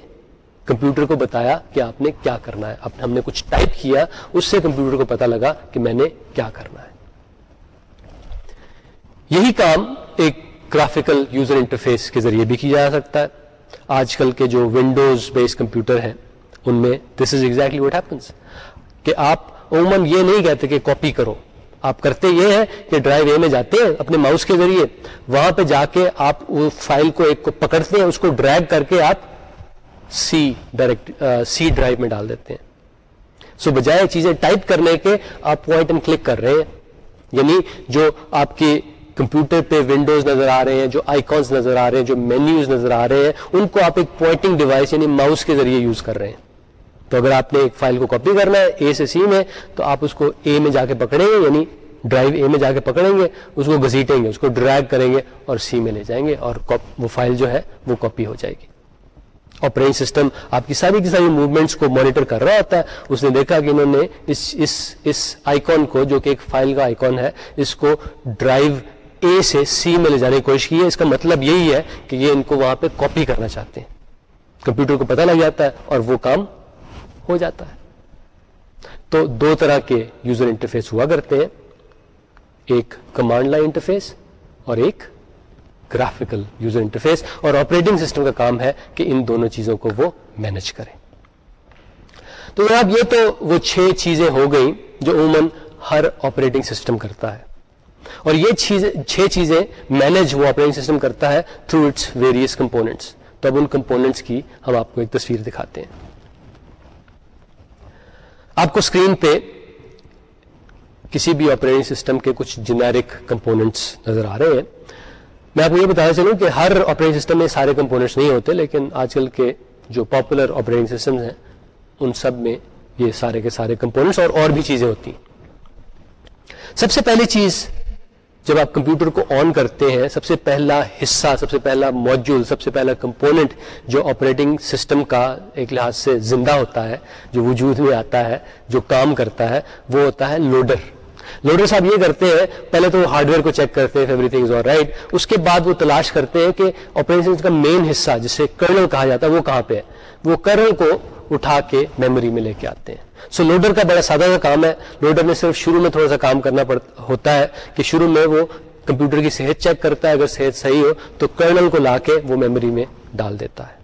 کمپیوٹر کو بتایا کہ آپ نے کیا کرنا ہے۔ ہم نے کچھ ٹائپ کیا، اس سے کمپیوٹر کو پتا لگا کہ میں نے کیا کرنا ہے۔ یہی کام ایک گرافیکل یوزر انٹرفیس کے ذریعے بھی کیا جا سکتا ہے۔ آج کل کے جو ونڈوز بیس کمپیوٹر ہیں، ان میں this is exactly what happens کہ آپ عموماً یہ نہیں کہتے کہ کاپی کرو۔ آپ کرتے یہ ہے کہ ڈرائیو اے میں جاتے ہیں اپنے ماؤس کے ذریعے۔ وہاں پہ جا کے آپ وہ فائل کو ایک کو پکڑتے ہیں، اس کو ڈرائیو کر کے آپ سی ڈائریکٹ سی ڈرائیو میں ڈال دیتے ہیں۔ سو بجائے چیزیں ٹائپ کرنے کے آپ پوائنٹ اینڈ کلک کر رہے ہیں۔ یعنی جو آپ کے کمپیوٹر پہ ونڈوز نظر آ رہے ہیں، جو آئیکونس نظر آ رہے ہیں، جو مینیوز نظر آ رہے ہیں، ان کو آپ ایک پوائنٹنگ ڈیوائس یعنی ماؤس کے ذریعے یوز کر رہے ہیں۔ تو اگر آپ نے ایک فائل کو کاپی کرنا ہے اے سے سی میں، تو آپ اس کو اے میں جا کے پکڑیں گے یعنی ڈرائیو اے میں جا کے پکڑیں گے، اس کو گزیٹیں گے، اس کو ڈرائیو کریں گے اور سی میں لے جائیں گے اور وہ فائل جو ہے وہ کاپی ہو جائے گی۔ آپریٹنگ سسٹم آپ کی ساری کی ساری موومنٹس کو مانیٹر کر رہا ہوتا ہے۔ اس نے دیکھا کہ انہوں نے اس اس اس آئیکن کو جو کہ ایک فائل کا آئیکن ہے، اس کو ڈرائیو اے سے سی میں لے جانے کی کوشش کی ہے۔ اس کا مطلب یہی ہے کہ یہ ان کو وہاں پہ کاپی کرنا چاہتے ہیں۔ کمپیوٹر کو پتہ لگ جاتا ہے اور وہ کام ہو جاتا ہے۔ تو دو طرح کے یوزر انٹرفیس ہوا کرتے ہیں۔ ایک کمانڈ لائن انٹرفیس اور ایک گرافیکل یوزر انٹرفیس اور آپریٹنگ سسٹم کا کام ہے کہ ان دونوں چیزوں کو وہ مینج کریں۔ تو جناب یہ تو وہ چھ چیزیں ہو گئیں جو عموماً ہر آپریٹنگ سسٹم کرتا ہے۔ اور یہ چھ چیزیں مینج وہ آپریٹنگ سسٹم کرتا ہے تھرو اٹس ویریس کمپونیٹس تو اب ان کمپونیٹس کی ہم آپ کو ایک تصویر دکھاتے ہیں۔ آپ کو اسکرین پہ کسی بھی آپریٹنگ سسٹم کے کچھ جنیرک کمپوننٹس نظر آ رہے ہیں۔ میں آپ کو یہ بتانا چلوں کہ ہر آپریٹنگ سسٹم میں سارے کمپوننٹس نہیں ہوتے، لیکن آج کل کے جو پاپولر آپریٹنگ سسٹم ہیں، ان سب میں یہ سارے کے سارے کمپوننٹس اور اور بھی چیزیں ہوتی ہیں۔ سب سے پہلی چیز جب آپ کمپیوٹر کو آن کرتے ہیں، سب سے پہلا حصہ، سب سے پہلا موجول سب سے پہلا کمپوننٹ جو آپریٹنگ سسٹم کا ایک لحاظ سے زندہ ہوتا ہے، جو وجود میں آتا ہے، جو کام کرتا ہے، وہ ہوتا ہے لوڈر لوڈر صاحب یہ کرتے ہیں پہلے تو وہ ہارڈ ویئر کو چیک کرتے ہیں ایوری تھنگ رائٹ اس کے بعد وہ تلاش کرتے ہیں کہ آپریٹنگ سسٹم کا مین حصہ جسے کرنل کہا جاتا ہے وہ کہاں پہ ہے؟ وہ کرنل کو اٹھا کے میموری میں لے کے آتے ہیں۔ سو so, لوڈر کا بڑا سادہ سا کام ہے۔ لوڈر میں صرف شروع میں تھوڑا سا کام کرنا ہوتا ہے کہ شروع میں وہ کمپیوٹر کی صحت چیک کرتا ہے۔ اگر صحت صحیح ہو تو کرنل کو لا کے وہ میموری میں ڈال دیتا ہے۔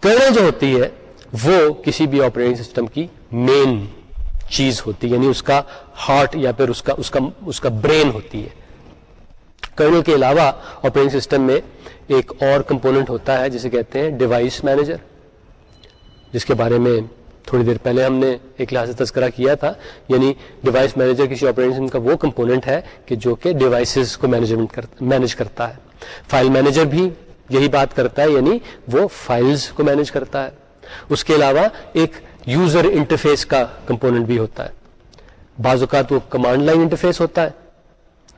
کرنل جو ہوتی ہے وہ کسی بھی آپریٹنگ سسٹم کی مین چیز ہوتی ہے یعنی اس کا ہارٹ یا پھر اس کا اس کا اس کا برین ہوتی ہے۔ کرنل کے علاوہ آپریٹنگ سسٹم میں ایک اور کمپوننٹ ہوتا ہے، جسے کہتے ہیں ڈیوائس مینیجر جس کے بارے میں تھوڑی دیر پہلے ہم نے ایک لحاظ تذکرہ کیا تھا۔ یعنی ڈیوائس مینیجر کسی آپریٹنگ کا وہ کمپوننٹ ہے کہ جو کہ ڈیوائسز کو مینجمنٹ مینج کرتا ہے۔ فائل مینیجر بھی یہی بات کرتا ہے یعنی وہ فائلز کو مینج کرتا ہے۔ اس کے علاوہ ایک یوزر انٹرفیس کا کمپوننٹ بھی ہوتا ہے۔ بعض اوقات وہ کمانڈ لائن انٹرفیس ہوتا ہے،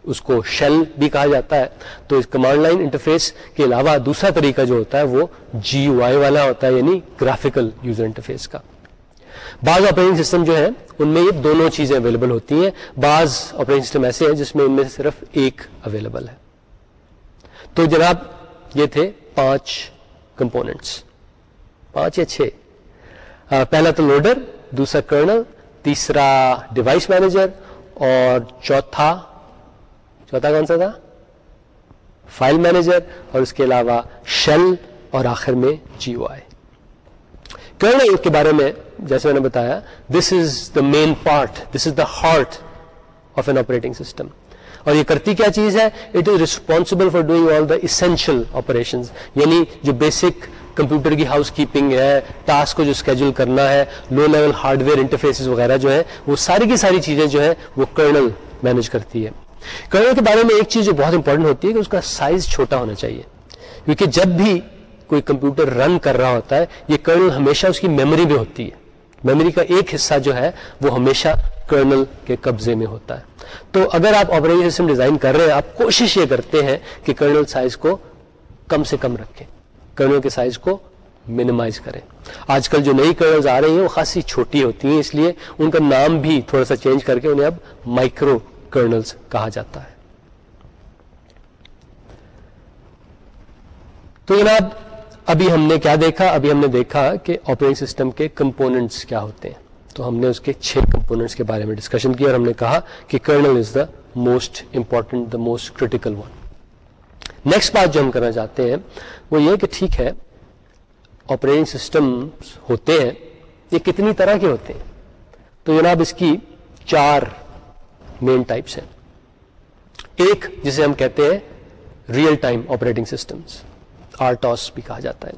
اس کو شیل بھی کہا جاتا ہے۔ تو اس کمانڈ لائن انٹرفیس کے علاوہ دوسرا طریقہ جو ہوتا ہے وہ جی وائی والا ہوتا ہے یعنی گرافیکل یوزر انٹرفیس کا۔ بعض آپریٹنگ سسٹم جو ہے ان میں یہ دونوں چیزیں اویلیبل ہوتی ہیں۔ بعض آپریٹنگ سسٹم ایسے ہیں جس میں ان میں سے صرف ایک اویلیبل ہے۔ تو جناب، یہ تھے پانچ کمپوننٹس، پانچ یا چھ۔ پہلا تو لوڈر دوسرا کرنل تیسرا ڈیوائس مینیجر اور چوتھا چوتھا کون سا تھا؟ فائل مینیجر اور اس کے علاوہ شیل اور آخر میں جی او آئی کرنل کے بارے میں جیسے میں نے بتایا this is the main part this is the heart of an operating system اور یہ کرتی کیا چیز ہے؟ It is responsible for doing all the essential operation یعنی جو بیسک کمپیوٹر کی ہاؤس کیپنگ ہے ٹاسک کو جو اسکیجول کرنا ہے low level hardware interface وغیرہ جو ہے وہ ساری کی ساری چیزیں جو ہے وہ کرنل مینج کرتی ہے۔ کرنل کے بارے میں ایک چیز جو بہت امپورٹنٹ ہوتی ہے کہ اس کا سائز چھوٹا ہونا چاہیے۔ کیونکہ جب بھی کوئی کمپیوٹر رن کر رہا ہوتا ہے، یہ کرنل ہمیشہ اس کی میموری میں ہوتی ہے۔ میموری کا ایک حصہ جو ہے، وہ ہمیشہ کرنل کے قبضے میں ہوتا ہے۔ تو اگر آپ آپریٹنگ سسٹم ڈیزائن کر رہے ہیں، آپ کوشش یہ کرتے ہیں کہ کرنل سائز کو کم سے کم رکھیں۔ کرنل کے سائز کو منیمائز کریں۔ آج کل جو نئی کرنلز آ رہی ہیں، وہ خاصی چھوٹی ہوتی ہیں، اس لیے ان کا نام بھی تھوڑا سا چینج کر کے انہیں اب مائکرو کرنلز کہا جاتا ہے۔ تو جناب، ابھی ہم نے کیا دیکھا؟ ابھی ہم نے دیکھا کہ آپریٹنگ سسٹم کے کمپوننٹس کیا ہوتے ہیں۔ تو ہم نے اس کے چھ کمپوننٹس کے بارے میں ڈسکشن کیا اور ہم نے کہا کہ kernel is the most important the most critical one next بات جو ہم کرنا چاہتے ہیں، وہ یہ کہ ٹھیک ہے آپریٹنگ سسٹم ہوتے ہیں، یہ کتنی طرح کے ہوتے ہیں۔ تو جناب اس کی چار مین ٹائپس ہیں۔ ایک جسے ہم کہتے ہیں real time operating systems RTOS بھی کہا جاتا ہے۔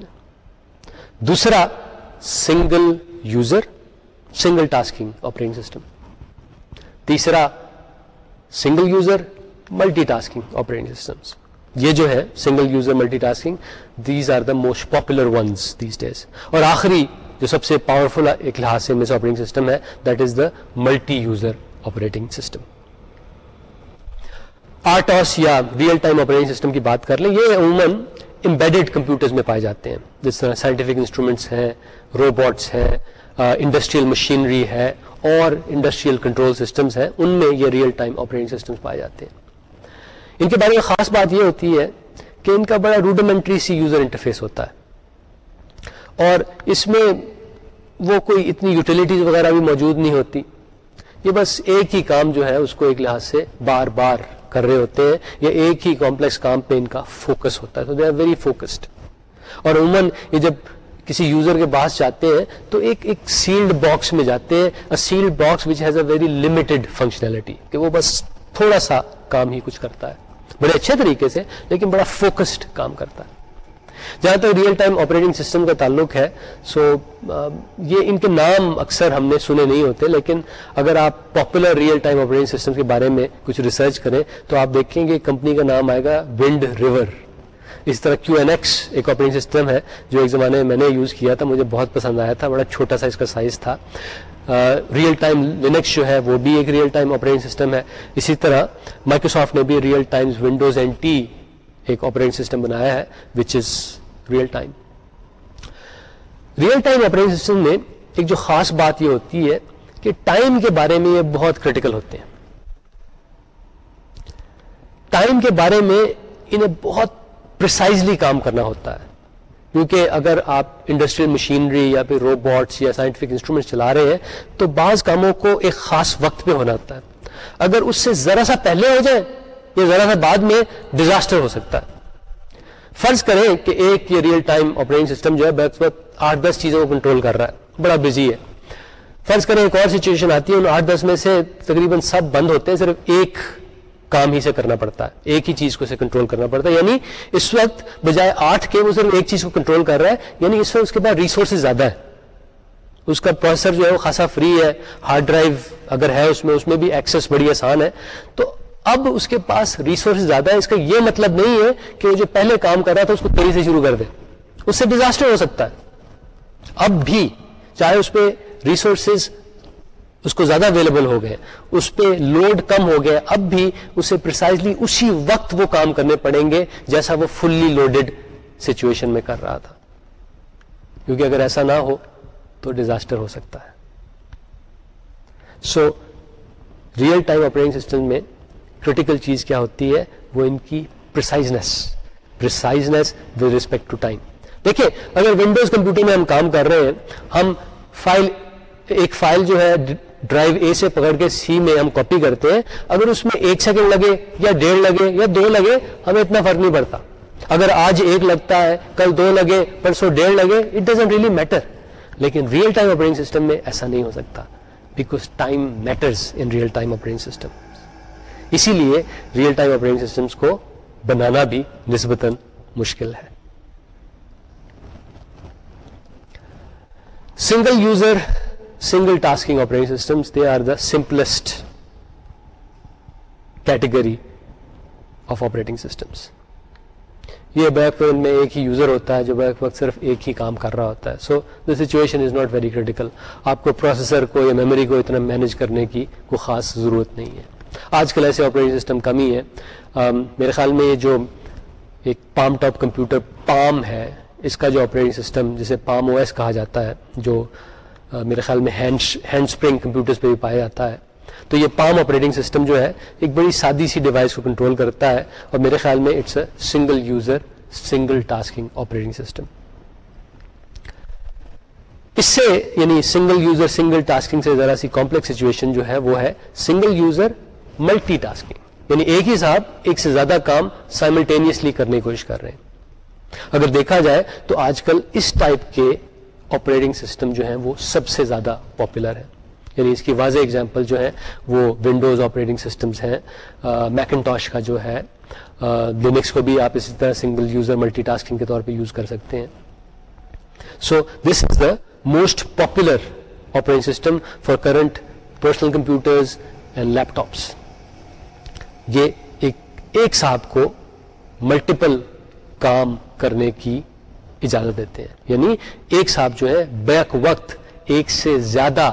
دوسرا single user single tasking operating system تیسرا single user multitasking operating systems یہ جو ہے single user multitasking these are the most popular ones these days اور آخری جو سب سے پاورفل ایک لحاظ سے مس آپریٹنگ سسٹم ہے that is the multi user operating system RTOS یا ریئل ٹائم آپریٹنگ سسٹم کی بات کر لیں، یہ عموماً امبیڈیڈ کمپیوٹرز میں پائے جاتے ہیں۔ جس طرح سائنٹیفک انسٹرومنٹس ہیں روبوٹس ہیں انڈسٹریل مشینری ہے اور انڈسٹریل کنٹرول سسٹمز ہیں، ان میں یہ ریئل ٹائم آپریٹنگ سسٹمز پائے جاتے ہیں۔ ان کے بارے میں خاص بات یہ ہوتی ہے کہ ان کا بڑا روڈیمنٹری سی یوزر انٹرفیس ہوتا ہے۔ اور اس میں وہ کوئی اتنی یوٹیلیٹیز وغیرہ بھی موجود نہیں ہوتی۔ یہ بس ایک ہی کام جو ہے اس کو ایک لحاظ سے بار بار کر رہے ہوتے ہیں یا ایک ہی کمپلیکس کام پہ ان کا فوکس ہوتا ہے۔ تو دے آر ویری فوکسڈ اور عموماً یہ جب کسی یوزر کے پاس جاتے ہیں تو ایک ایک سیلڈ باکس میں جاتے ہیں۔ Sealed box which has a very limited functionality کہ وہ بس تھوڑا سا کام ہی کچھ کرتا ہے۔ بڑے اچھے طریقے سے، لیکن بڑا فوکسڈ کام کرتا ہے۔ جہاں تک ریئل ٹائم آپریٹنگ سسٹم کا تعلق ہے سو یہ ان کے نام اکثر ہم نے سنے نہیں ہوتے، لیکن اگر آپ popular real time operating system کے بارے میں کچھ ریسرچ کریں، تو آپ دیکھیں گے کمپنی کا نام آئے گا ونڈ ریور اس طرح کیو این ایکس ایک آپریٹنگ سسٹم ہے، جو ایک زمانے میں میں نے یوز کیا تھا، مجھے بہت پسند آیا تھا، بڑا چھوٹا سا اس کا سائز تھا۔ ریئل ٹائم لینکس جو ہے، وہ بھی ایک ریئل ٹائم آپریٹنگ سسٹم ہے۔ اسی طرح مائکروسافٹ نے بھی real time Windows N T ایک آپریٹنگ سسٹم بنایا ہے which is real time real time operating system میں ایک جو خاص بات یہ ہوتی ہے کہ ٹائم کے بارے میں یہ بہت کریٹیکل ہوتے ہیں۔ ٹائم کے بارے میں انہیں بہت پرسائزلی کام کرنا ہوتا ہے۔ کیونکہ اگر آپ انڈسٹریل مشینری یا پھر روبوٹس یا سائنٹیفک انسٹرومنٹ چلا رہے ہیں، تو بعض کاموں کو ایک خاص وقت پہ ہونا ہوتا ہے۔ اگر اس سے ذرا سا پہلے ہو جائے، یا ذرا سا بعد میں ڈیزاسٹر ہو سکتا ہے۔ فرض کریں کہ ایک یہ ریئل ٹائم آپریٹنگ سسٹم جو ہے وقت آٹھ دس چیزوں کو کنٹرول کر رہا ہے۔ بڑا بزی ہے۔ فرض کریں ایک اور سچویشن آتی ہے، ان آٹھ دس میں سے تقریباً سب بند ہوتے ہیں، صرف ایک کام ہی سے کرنا پڑتا ہے، ایک ہی چیز کو اسے کنٹرول کرنا پڑتا ہے۔ یعنی اس وقت بجائے آٹھ کے وہ صرف ایک چیز کو کنٹرول کر رہا ہے یعنی اس وقت اس کے پاس ریسورسز زیادہ ہے اس کا پروسیسر جو ہے وہ خاصا فری ہے ہارڈ ڈرائیو اگر ہے اس میں اس میں بھی ایکسس بڑی آسان ہے۔ تو اب اس کے پاس ریسورسز زیادہ ہے اس کا یہ مطلب نہیں ہے کہ وہ جو پہلے کام کر رہا تھا، اس کو تیزی سے شروع کر دے۔ اس سے ڈیزاسٹر ہو سکتا ہے۔ اب بھی چاہے اس پہ ریسورسز اس کو زیادہ اویلیبل ہو گئے، اس پہ لوڈ کم ہو گیا اب بھی اسے پرسائزلی اسی وقت وہ کام کرنے پڑیں گے جیسا وہ فلی لوڈیڈ سچویشن میں کر رہا تھا۔ کیونکہ اگر ایسا نہ ہو تو ڈیزاسٹر ہو سکتا ہے۔ So real time operating system میں کریٹیکل چیز کیا ہوتی ہے؟ وہ ان کی preciseness preciseness with respect to time دیکھیں، اگر ونڈوز کمپیوٹر میں ہم کام کر رہے ہیں، ہم فائل ایک فائل جو ہے ڈرائیو اے سے پکڑ کے سی میں ہم کاپی کرتے ہیں۔ اگر اس میں ایک سیکنڈ لگے یا ڈیڑھ لگے یا دو لگے، ہمیں اتنا فرق نہیں پڑتا۔ اگر آج ایک لگتا ہے، کل دو لگے، پرسوں ڈیڑھ لگے اٹ ڈزنٹ ریئلی میٹر لیکن ریئل ٹائم آپریٹنگ سسٹم میں ایسا نہیں ہو سکتا۔ Because time matters in real time operating system اسی لیے ریئل ٹائم آپریٹنگ سسٹمس کو بنانا بھی نسبتاً مشکل ہے۔ Single user single tasking operating systems they are the simplest category of operating systems. یہ بیک وقت میں ایک ہی یوزر ہوتا ہے جو بیک وقت صرف ایک ہی کام کر رہا ہوتا ہے. So the situation is not very critical آپ کو پروسیسر کو یا میموری کو اتنا مینیج کرنے کی کوئی خاص ضرورت نہیں ہے. آج کل ایسے آپریٹنگ سسٹم کم ہی ہے میرے خیال میں یہ جو ایک پام ٹاپ کمپیوٹر پام ہے، اس کا جو آپریٹنگ سسٹم جسے پام او ایس کہا جاتا ہے، جو میرے خیال میں ہینڈ ہینڈ اسپرنگ کمپیوٹرز پہ بھی پایا جاتا ہے۔ تو یہ پام آپریٹنگ سسٹم جو ہے، ایک بڑی سادی سی ڈیوائس کو کنٹرول کرتا ہے اور میرے خیال میں it's a single user, single tasking operating system. اس سے یعنی سنگل یوزر، سنگل ٹاسکنگ سے ذرا سی کمپلیکس سچویشن جو ہے، وہ ہے سنگل یوزر ملٹی ٹاسکنگ۔ یعنی ایک ہی صاحب ایک سے زیادہ کام سائملٹینیسلی کرنے کی کوشش کر رہے ہیں۔ اگر دیکھا جائے تو آج کل اس ٹائپ کے آپریٹنگ سسٹم جو ہیں وہ سب سے زیادہ پاپولر ہے یعنی اس کی واضح اگزامپل جو ہے وہ ونڈوز آپریٹنگ سسٹمز ہیں میکنٹاش کا جو ہے لینکس کو بھی آپ اسی طرح سنگل یوزر ملٹی ٹاسکنگ کے طور پہ یوز کر سکتے ہیں۔ So this is the most popular operating system for current personal computers and laptops یہ ایک ایک صاحب کو ملٹیپل کام کرنے کی اجازت دیتے ہیں۔ یعنی ایک صاحب جو ہے بیک وقت ایک سے زیادہ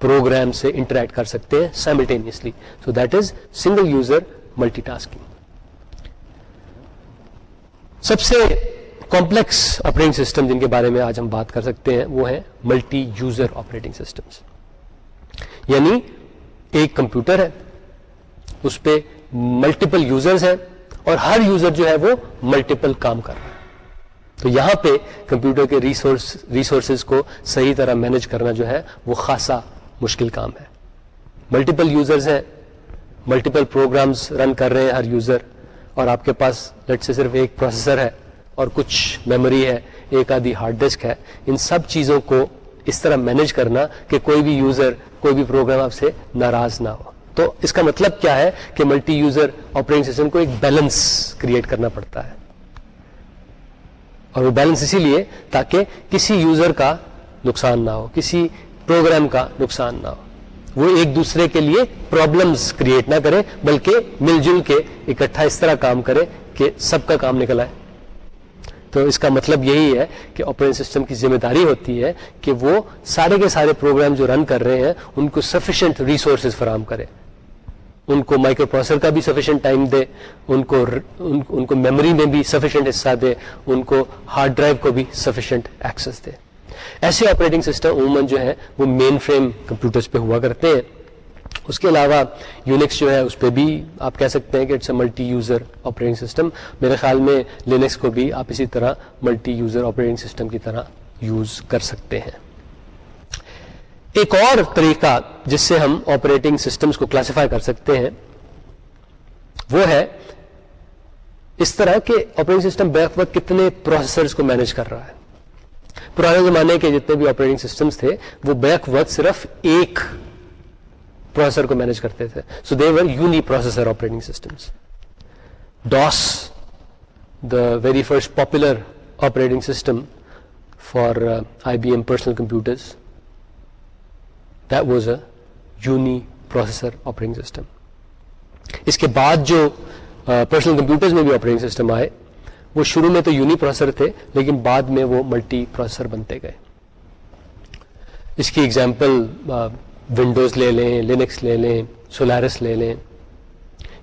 پروگرام سے انٹریکٹ کر سکتے ہیں simultaneously so that is single user multitasking سب سے کمپلیکس آپریٹنگ سسٹم جن کے بارے میں آج ہم بات کر سکتے ہیں وہ ہے ملٹی یوزر آپریٹنگ سسٹم یعنی ایک کمپیوٹر ہے، اس پہ ملٹیپل یوزرز ہیں اور ہر یوزر جو ہے وہ ملٹیپل کام کر رہا ہے۔ تو یہاں پہ کمپیوٹر کے ریسورس ریسورسز کو صحیح طرح مینج کرنا جو ہے، وہ خاصا مشکل کام ہے۔ ملٹیپل یوزرز ہیں، ملٹیپل پروگرامز رن کر رہے ہیں ہر یوزر، اور آپ کے پاس لٹ سے صرف ایک پروسیسر ہے اور کچھ میموری ہے، ایک آدھی ہارڈ ڈسک ہے۔ ان سب چیزوں کو اس طرح مینج کرنا کہ کوئی بھی یوزر، کوئی بھی پروگرام آپ سے ناراض نہ ہو۔ تو اس کا مطلب کیا ہے کہ ملٹی یوزر آپریٹنگ سسٹم کو ایک بیلنس کریٹ کرنا پڑتا ہے۔ اور وہ بیلنس اسی لیے تاکہ کسی یوزر کا نقصان نہ ہو، کسی پروگرام کا نقصان نہ ہو۔ وہ ایک دوسرے کے لیے پرابلمس کریٹ نہ کرے، بلکہ مل جل کے اکٹھا اس طرح کام کرے کہ سب کا کام نکل آئے۔ تو اس کا مطلب یہی ہے کہ آپریٹنگ سسٹم کی ذمہ داری ہوتی ہے کہ وہ سارے کے سارے پروگرام جو رن کر رہے ہیں، ان کو سفیشینٹ ریسورسز فراہم کرے۔ ان کو مائکرو پروسیسر کا بھی سفیشینٹ ٹائم دے، ان کو ان کو میموری میں بھی سفیشینٹ حصہ دے، ان کو ہارڈ ڈرائیو کو بھی سفیشینٹ ایکسس دے۔ ایسے آپریٹنگ سسٹم عموماً جو ہے وہ مین فریم کمپیوٹرز پہ ہوا کرتے ہیں۔ اس کے علاوہ یونکس جو ہے، اس پہ بھی آپ کہہ سکتے ہیں کہ it's a multi user operating system میرے خیال میں لینکس کو بھی آپ اسی طرح ملٹی یوزر آپریٹنگ سسٹم کی طرح یوز کر سکتے ہیں۔ ایک اور طریقہ جس سے ہم آپریٹنگ سسٹمز کو کلاسیفائی کر سکتے ہیں، وہ ہے اس طرح کہ آپریٹنگ سسٹم بیک وقت کتنے پروسیسرز کو مینج کر رہا ہے۔ پرانے زمانے کے جتنے بھی آپریٹنگ سسٹمز تھے، وہ بیک وقت صرف ایک پروسیسر کو مینج کرتے تھے۔ So they were uniprocessor operating systems DOS the very first popular operating system for I B M personal computers that was a uniprocessor operating system اس کے بعد جو پرسنل کمپیوٹرز میں بھی آپریٹنگ سسٹم آئے، وہ شروع میں تو یونی پروسیسر تھے، لیکن بعد میں وہ ملٹی پروسیسر بنتے گئے. اس کی ایگزامپل ونڈوز لے لیں لینکس لے لیں سولارس لے لیں.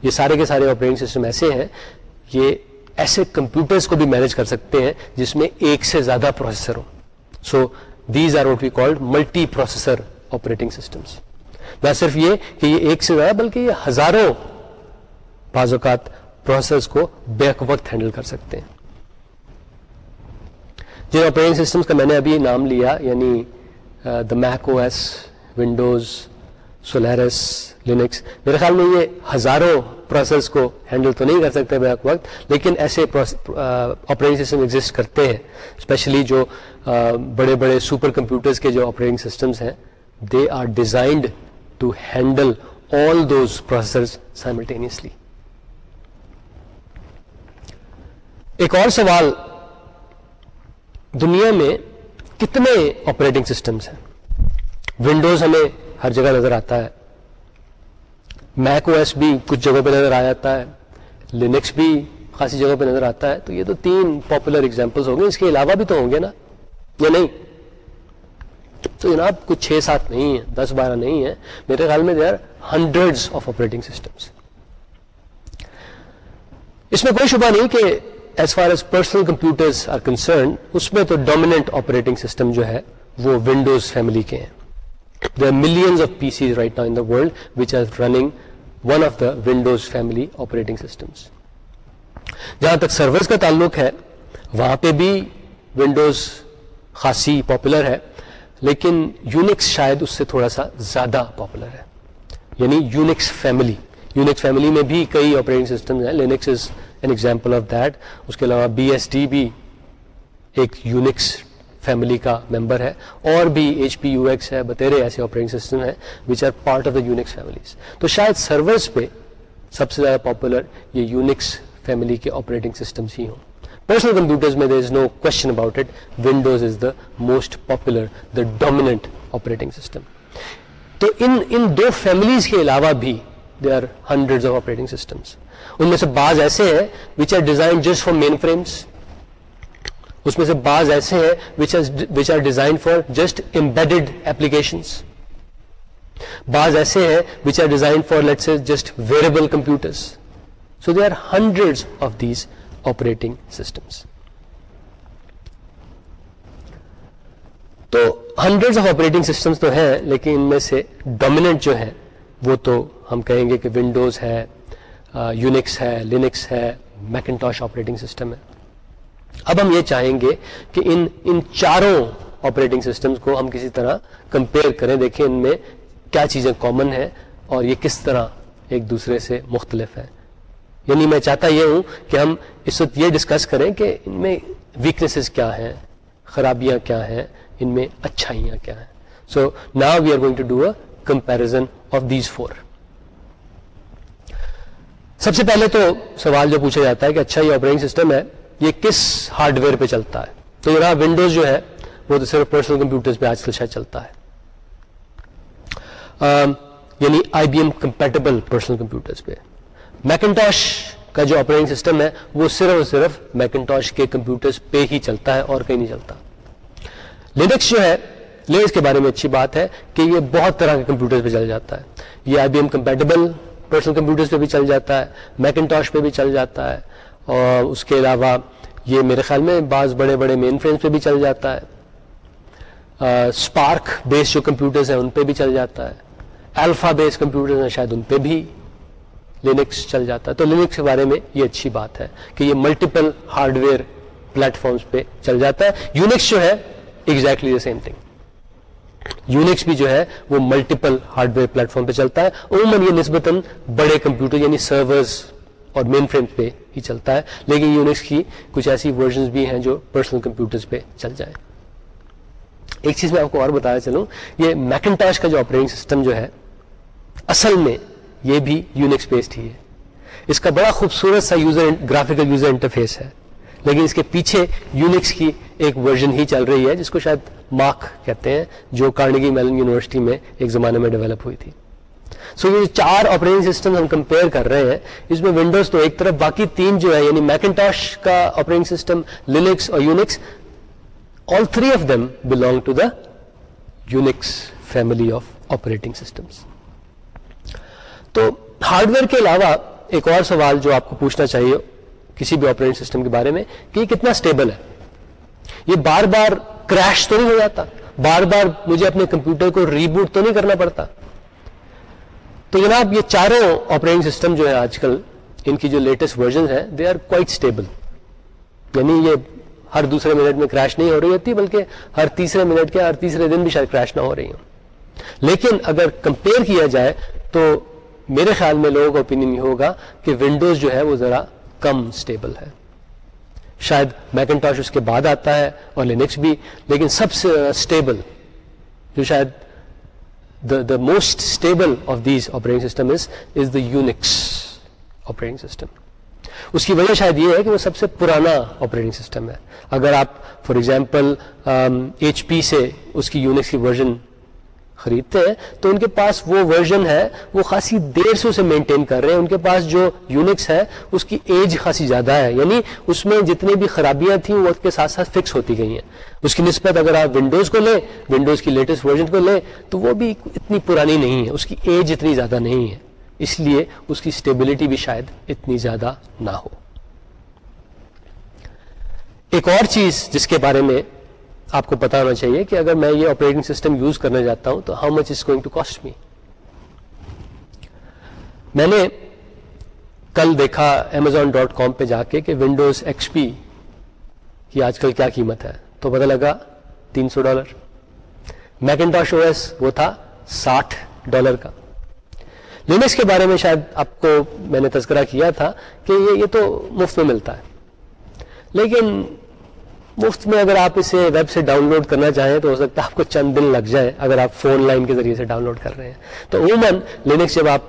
یہ سارے کے سارے آپریٹنگ سسٹم ایسے ہیں یہ ایسے کمپیوٹرز کو بھی مینج کر سکتے ہیں جس میں ایک سے زیادہ processor who so these are what we called multiprocessor operating systems نہ صرف یہ کہ یہ ایک سے زیادہ بلکہ یہ ہزاروں بعض اوقات پروسیسرز کو بیک وقت ہینڈل کر سکتے ہیں۔ جن آپریٹنگ سسٹمس کا میں نے ابھی نام لیا یعنی the Mac O S Windows Solaris Linux میرے خیال میں یہ ہزاروں پروسیس کو ہینڈل تو نہیں کر سکتے بیک وقت، لیکن ایسے آپریٹنگ سسٹم ایگزسٹ کرتے ہیں اسپیشلی جو بڑے بڑے سپر کمپیوٹرز کے جو آپریٹنگ سسٹمز ہیں۔ They are designed to handle all those processors simultaneously ایک اور سوال، دنیا میں کتنے آپریٹنگ سسٹمز ہیں؟ ونڈوز ہمیں ہر جگہ نظر آتا ہے۔ میک او ایس بھی کچھ جگہوں پہ نظر آ جاتا ہے۔ لینکس بھی خاصی جگہ پہ نظر آتا ہے۔ تو یہ تو تین پاپولر اگزامپلس ہوں گے۔ اس کے علاوہ بھی تو ہوں گے نا؟ یا نہیں؟ تو جناب کچھ چھ سات نہیں ہے، دس بارہ نہیں ہے۔ میرے خیال میں there are hundred of operating systems اس میں کوئی شبہ نہیں کہ as far as personal computer are concern اس میں تو ڈومیننٹ آپریٹنگ سسٹم جو ہے، وہ ونڈوز فیملی کے ہیں۔ There millions of P Cs right now in the world which are running one of the Windows family operating systems جہاں تک servers کا تعلق ہے، وہاں پہ بھی ونڈوز خاصی پاپولر ہے۔ لیکن یونکس شاید اس سے تھوڑا سا زیادہ پاپولر ہے. یعنی یونکس فیملی یونکس فیملی میں بھی کئی آپریٹنگ سسٹم ہیں. Linux is an example of that اس کے علاوہ بی ایس ڈی بھی ایک یونکس فیملی کا ممبر ہے. اور بھی ایچ پی یو ایکس ہے، بتیرے ایسے آپریٹنگ سسٹم ہیں which are part of the Unix families تو شاید سرورس پہ سب سے زیادہ پاپولر یہ یونکس فیملی کے آپریٹنگ سسٹمس ہی ہوں۔ پرسنل کمپیوٹر میں there is no question about it Windows is the most popular the dominant operating system تو ان ان دو فیملیز کے علاوہ بھی there are hundred of operating systems ان میں سے بعض ایسے ہیں which are design just for mainframes اس میں سے بعض ایسے ہیں which are design for just embedded applications بعض ایسے ہیں which are design for let's say just wearable computers so they are hundred of these operating systems تو ہنڈریڈ آف آپریٹنگ سسٹمس تو ہیں، لیکن ان میں سے ڈومیننٹ جو ہے وہ تو ہم کہیں گے کہ ونڈوز ہے یونکس ہے لینکس ہے میکنٹاش آپریٹنگ سسٹم ہے. اب ہم یہ چاہیں گے کہ ان ان چاروں آپریٹنگ سسٹمز کو ہم کسی طرح کمپیئر کریں. دیکھیں ان میں کیا چیزیں کامن ہیں اور یہ کس طرح ایک دوسرے سے مختلف ہے یعنی میں چاہتا یہ ہوں کہ ہم اس وقت یہ ڈسکس کریں کہ ان میں ویکنیسز کیا ہیں، خرابیاں کیا ہیں، ان میں اچھائیاں کیا ہیں۔ سو نا we are going to do a comparison of these four سب سے پہلے تو سوال جو پوچھا جاتا ہے کہ اچھا یہ آپریٹنگ سسٹم ہے، یہ کس ہارڈ ویئر پہ چلتا ہے؟ تو یہ رہا ونڈوز جو ہے، وہ تو صرف پرسنل کمپیوٹر پہ آج کل شاید چلتا ہے۔ یعنی I B M compatible personal computer پہ۔ میکنٹاش کا جو آپریٹنگ سسٹم ہے، وہ صرف اور صرف میکنٹاش کے کمپیوٹرز پہ ہی چلتا ہے اور کہیں نہیں چلتا۔ لینکس جو ہے لینکس کے بارے میں اچھی بات ہے کہ یہ بہت طرح کے کمپیوٹر پہ چل جاتا ہے۔ یہ I B M compatible personal computers پہ بھی چل جاتا ہے میکنٹاش پہ بھی چل جاتا ہے۔ اور اس کے علاوہ یہ میرے خیال میں بعض بڑے بڑے مین فرینس پہ بھی چل جاتا ہے۔ اسپارک بیس جو کمپیوٹرز ہیں، ان پہ بھی چل جاتا ہے۔ الفا بیس کمپیوٹرز ہیں، شاید ان پہ بھی۔ لینکس چل جاتا ہے۔ تو لینکس کے بارے میں یہ اچھی بات ہے کہ یہ multiple hardware platforms پہ چل جاتا ہے۔ یونکس جو ہے exactly the same thing Unix بھی جو ہے وہ multiple hardware platform پہ چلتا ہے۔ عموماً یہ نسبتاً بڑے کمپیوٹر یعنی سرورز اور مین فریم پہ ہی چلتا ہے۔ لیکن یونکس کی کچھ ایسی ورژنس بھی ہیں جو پرسنل کمپیوٹرز پہ چل جائیں۔ ایک چیز میں آپ کو اور بتایا چلوں، یہ میکنٹاش کا جو آپریٹنگ سسٹم جو ہے، اصل میں یہ بھی یونکس بیسڈ ہی ہے۔ اس کا بڑا خوبصورت سا یوزر گرافیکل یوزر انٹرفیس ہے۔ لیکن اس کے پیچھے یونکس کی ایک ورژن ہی چل رہی ہے، جس کو شاید مارک کہتے ہیں، جو کارنگی میلن یونیورسٹی میں ایک زمانے میں ڈیولپ ہوئی تھی۔ سو so یہ چار آپریٹنگ سسٹم ہم کمپیئر کر رہے ہیں، اس میں ونڈوز تو ایک طرف، باقی تین جو ہے یعنی میکنٹاش کا آپریٹنگ سسٹم لینکس اور Unix all three of them belong to the Unix family of operating systems تو ہارڈ ویئر کے علاوہ ایک اور سوال جو آپ کو پوچھنا چاہیے کسی بھی آپریٹنگ سسٹم کے بارے میں کہ یہ کتنا اسٹیبل ہے؟ یہ بار بار کریش تو نہیں ہو جاتا، بار بار مجھے اپنے کمپیوٹر کو ریبوٹ تو نہیں کرنا پڑتا۔ تو جناب، یہ چاروں آپریٹنگ سسٹم جو ہے آج کل، ان کی جو لیٹسٹ ورژن ہے دے آر کوائٹ اسٹیبل یعنی یہ ہر دوسرے منٹ میں کریش نہیں ہو رہی ہوتی، بلکہ ہر تیسرے منٹ کے، ہر تیسرے دن بھی شاید کریش نہ ہو رہی ہوں۔ لیکن اگر کمپیئر کیا جائے تو میرے خیال میں لوگوں کا اوپین یہ ہوگا کہ ونڈوز جو ہے وہ ذرا کم اسٹیبل ہے۔ شاید میکنٹاش اس کے بعد آتا ہے اور لینکس بھی، لیکن سب سے اسٹیبل جو شاید the most stable of these operating system is is the Unix operating system اس کی وجہ شاید یہ ہے کہ وہ سب سے پرانا آپریٹنگ سسٹم ہے۔ اگر آپ فار ایگزامپل ایچ پی سے اس کی یونکس کی ورژن خریدتے ہیں، تو ان کے پاس وہ ورژن ہے، وہ خاصی دیر سے اسے مینٹین کر رہے ہیں۔ ان کے پاس جو یونکس ہے اس کی ایج خاصی زیادہ ہے۔ یعنی اس میں جتنی بھی خرابیاں تھیں، وہ کے ساتھ ساتھ فکس ہوتی گئی ہیں۔ اس کی نسبت اگر آپ ونڈوز کو لیں ونڈوز کی لیٹسٹ ورژن کو لیں، تو وہ بھی اتنی پرانی نہیں ہے۔ اس کی ایج اتنی زیادہ نہیں ہے۔ اس لیے اس کی اسٹیبلٹی بھی شاید اتنی زیادہ نہ ہو۔ ایک اور چیز جس کے بارے میں آپ کو پتا ہونا چاہیے کہ اگر میں یہ آپریٹنگ سسٹم یوز کرنا چاہتا ہوں تو how much is going to cost me میں نے کل دیکھا امیزون ڈاٹ کام پہ جا کے کہ ونڈوز ایکس پی کی آج کل کیا قیمت ہے؟ تو پتا لگا تین سو ڈالر۔ میکنٹاش او ایس وہ تھا ساٹھ ڈالر کا۔ لینکس کے بارے میں شاید آپ کو میں نے تذکرہ کیا تھا کہ یہ یہ تو مفت میں ملتا ہے۔ لیکن مفت میں اگر آپ اسے ویب سے ڈاؤن لوڈ کرنا چاہیں تو ہو سکتا ہے آپ کو چند دن لگ جائے اگر آپ فون لائن کے ذریعے سے ڈاؤن لوڈ کر رہے ہیں۔ تو عموماً لینکس جب آپ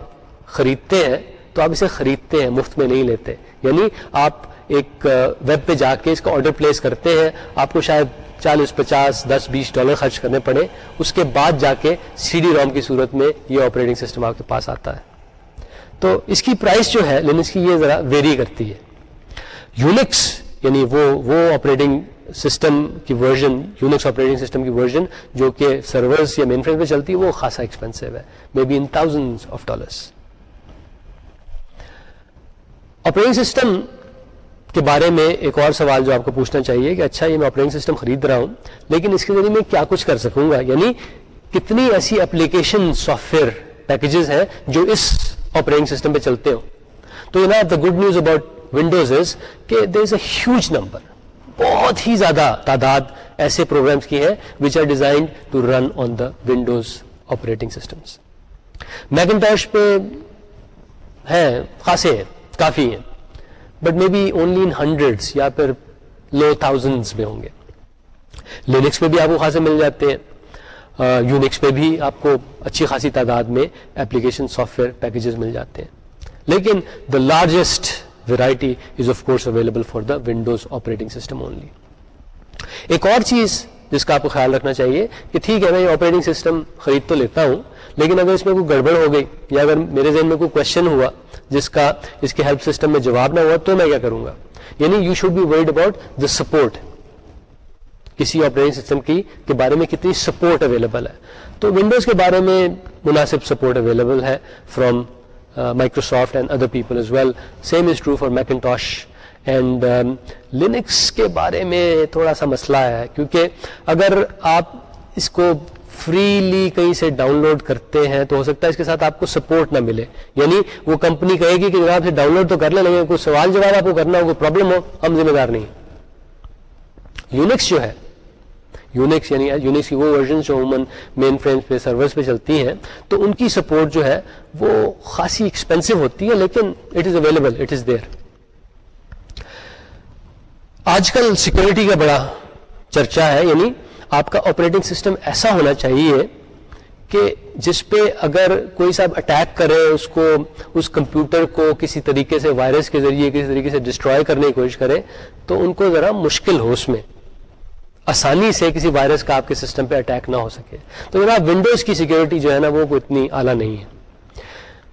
خریدتے ہیں تو آپ اسے خریدتے ہیں، مفت میں نہیں لیتے۔ یعنی آپ ایک ویب پہ جا کے اس کا آرڈر پلیس کرتے ہیں، آپ کو شاید چالیس، پچاس، دس، بیس ڈالر خرچ کرنے پڑے، اس کے بعد جا کے سی ڈی روم کی صورت میں یہ آپریٹنگ سسٹم آپ کے پاس آتا ہے۔ تو اس کی پرائس جو ہے لینکس کی یہ ذرا ویری کرتی ہے۔ یونکس یعنی وہ وہ آپریٹنگ سسٹم کی ورژن یونکس آپریٹنگ سسٹم کی ورژن جو کہ سرورز یا مین فریم پہ چلتی ہے وہ خاصا ایکسپینسو ہے. May be in thousand of dollars operating system کے بارے میں ایک اور سوال جو آپ کو پوچھنا چاہیے کہ اچھا یہ میں آپریٹنگ سسٹم خرید رہا ہوں، لیکن اس کے ذریعے میں کیا کچھ کر سکوں گا؟ یعنی کتنی ایسی اپلیکیشن سافٹ ویئر پیکجز ہیں جو اس آپریٹنگ سسٹم پہ چلتے ہو تو you know the good news about Windows is کہ there is a huge number بہت ہی زیادہ تعداد ایسے پروگرامس کی ہے which are designed to run on the Windows operating systems Macintosh پہ ہیں، خاصے ہیں، کافی ہیں but may be only in hundred یا پھر لو تھاؤزنڈ میں ہوں گے۔ لینکس پہ بھی آپ کو خاصے مل جاتے ہیں۔ یونکس پہ بھی آپ کو اچھی خاصی تعداد میں اپلیکیشن سافٹ ویئر پیکجز مل جاتے ہیں۔ لیکن the largest variety is of course available for the Windows operating system only ایک اور چیز جس کا آپ کو خیال رکھنا چاہیے کہ ٹھیک ہے، میں یہ آپریٹنگ سسٹم خرید تو لیتا ہوں، لیکن اگر اس میں کوئی گڑبڑ ہو گئی یا اگر میرے ذہن میں کوئی کوشچن ہوا جس کا اس کے ہیلپ سسٹم میں جواب نہ ہوا، تو میں کیا کروں گا؟ یعنی you should be worried about the support کسی آپریٹنگ سسٹم کی، کے بارے میں کتنی سپورٹ اویلیبل ہے۔ تو ونڈوز کے بارے میں مناسب سپورٹ اویلیبل ہے from Microsoft and other people is well same is true for Macintosh and Linux کے بارے میں تھوڑا سا مسئلہ ہے، کیونکہ اگر آپ اس کو فریلی کہیں سے ڈاؤن لوڈ کرتے ہیں تو ہو سکتا ہے اس کے ساتھ آپ کو سپورٹ نہ ملے۔ یعنی وہ کمپنی کہے گی کہ جناب سے ڈاؤن لوڈ تو کر لیں، لیکن کوئی سوال جواب آپ کو کرنا ہو، کوئی پرابلم ہو، ہم ذمہ دار نہیں۔ یونکس جو ہے یونکس یعنی یونکس کی وہ ورژن جو عموماً مین فرینڈ پہ سرورس پہ چلتی ہیں، تو ان کی سپورٹ جو ہے وہ خاصی ایکسپینسو ہوتی ہے، لیکن it is available it is there آج کل سیکورٹی کا بڑا چرچا ہے یعنی آپ کا آپریٹنگ سسٹم ایسا ہونا چاہیے کہ جس پہ اگر کوئی صاحب اٹیک کرے، اس کو، اس کمپیوٹر کو کسی طریقے سے وائرس کے ذریعے، کسی طریقے سے ڈسٹروائے کرنے کی کوشش کرے، تو ان کو ذرا مشکل ہو اس میں۔ آسانی سے کسی وائرس کا آپ کے سسٹم پہ اٹیک نہ ہو سکے۔ تو جناب ونڈوز کی سیکورٹی جو ہے نا وہ کوئی اتنی اعلیٰ نہیں ہے۔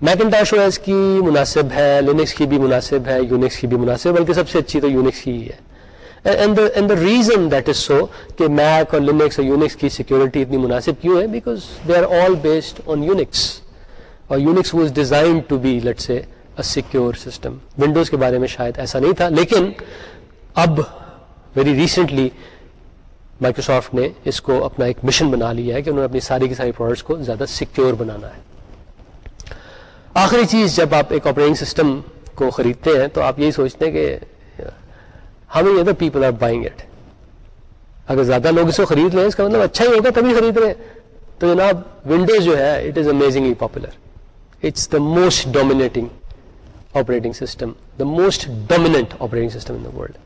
میکنٹاش او ایس کی مناسب ہے، لینکس کی بھی مناسب ہے، یونکس کی بھی مناسب ہے، بلکہ سب سے اچھی تو یونکس کی ہی ہے۔ And the reason that is so کہ میک اور لینکس اور یونکس کی سیکورٹی اتنی مناسب کیوں ہے؟ Because they are all based on Unix. اور Unix was designed to be let's say secure system Windows کے بارے میں شاید ایسا نہیں تھا، لیکن اب ویری ریسنٹلی مائکروسافٹ نے اس کو اپنا ایک مشن بنا لیا ہے کہ انہوں نے اپنی ساری کی ساری پروڈکٹس کو زیادہ سیکیور بنانا ہے۔ آخری چیز، جب آپ ایک آپریٹنگ سسٹم کو خریدتے ہیں تو آپ یہی سوچتے ہیں کہ ہمیں other people are buying it اگر زیادہ لوگ اس کو خرید لیں، اس کا مطلب اچھا ہی ہوگا، تبھی خرید رہے ہیں۔ تو جناب ونڈوز جو ہے it is amazingly popular it's the most dominating operating system the most dominant operating system in the world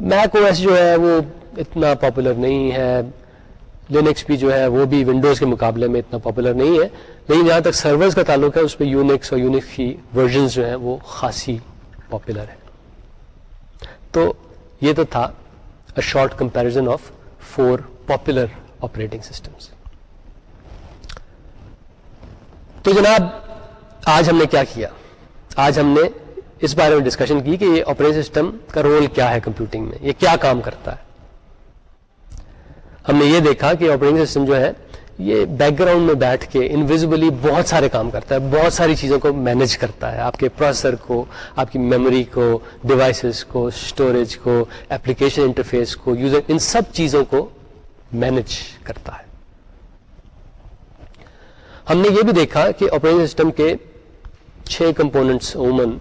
Mac O S جو ہے وہ اتنا پاپولر نہیں ہے۔ لینکس بھی جو ہے وہ بھی ونڈوز کے مقابلے میں اتنا پاپولر نہیں ہے۔ لیکن جہاں تک سرورز کا تعلق ہے، اس پہ یونکس اور یونکس کی ورژنز جو ہیں وہ خاصی پاپولر ہے تو یہ تو تھا short comparison of four popular operating systems تو جناب، آج ہم نے کیا کیا؟ آج ہم نے اس بارے میں ڈسکشن کی کہ یہ آپریٹنگ سسٹم کا رول کیا ہے کمپیوٹنگ میں؟ یہ کیا کام کرتا ہے؟ ہم نے یہ دیکھا کہ آپریٹنگ سسٹم جو ہے، یہ بیک گراؤنڈ میں بیٹھ کے انویزبلی بہت سارے کام کرتا ہے، بہت ساری چیزوں کو مینج کرتا ہے۔ آپ کے پروسیسر کو، آپ کی میموری کو ڈیوائسز کو اسٹوریج کو اپلیکیشن انٹرفیس کو یوزر ان سب چیزوں کو مینج کرتا ہے۔ ہم نے یہ بھی دیکھا کہ آپریٹنگ سسٹم کے چھ کمپوننٹس عموماً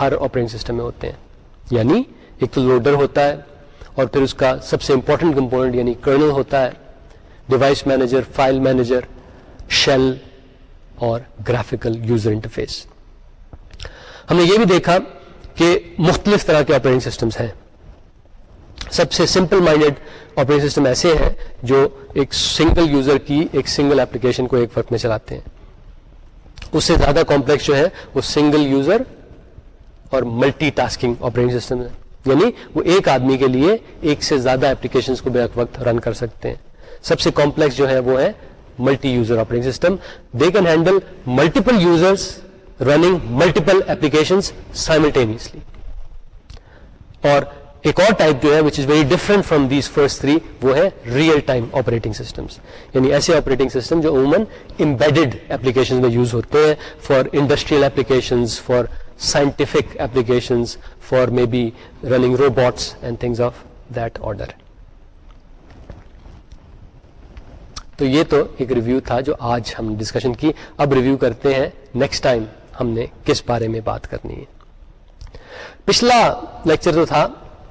ہر آپریٹنگ سسٹم میں ہوتے ہیں۔ یعنی ایک تو لوڈر ہوتا ہے اور پھر اس کا سب سے امپورٹنٹ کمپوننٹ یعنی کرنل ہوتا ہے device manager file manager shell اور گرافیکل یوزر انٹرفیس ہم نے یہ بھی دیکھا کہ مختلف طرح کے آپریٹنگ سسٹمز ہیں۔ سب سے سمپل مائنڈیڈ آپریٹنگ سسٹم ایسے ہیں جو ایک سنگل یوزر کی ایک سنگل اپلیکیشن کو ایک وقت میں چلاتے ہیں۔ اس سے زیادہ کمپلیکس جو ہے وہ سنگل یوزر اور ملٹی ٹاسکنگ آپریٹنگ سسٹم ہے۔ یعنی وہ ایک آدمی کے لیے ایک سے زیادہ اپلیکیشن کو بے وقت رن کر سکتے ہیں۔ سب سے کمپلیکس جو ہے وہ ہے multi user operating system they can handle multiple users running multiple application simultaneously اور ایک اور ٹائپ جو ہے which is very different from these first three وہ ہے ریئل ٹائم آپریٹنگ سسٹمس یعنی ایسے آپریٹنگ سسٹم جو عموماً امبیڈیڈ ایپلیکیشن میں یوز ہوتے ہیں۔ For industrial application for scientific application for may be running robots and things of that order تو یہ تو ایک ریویو تھا جو آج ہم ڈسکشن کی۔ اب ریویو کرتے ہیں نیکسٹ ٹائم ہم نے کس بارے میں بات کرنی ہے۔ پچھلا لیکچر تو تھا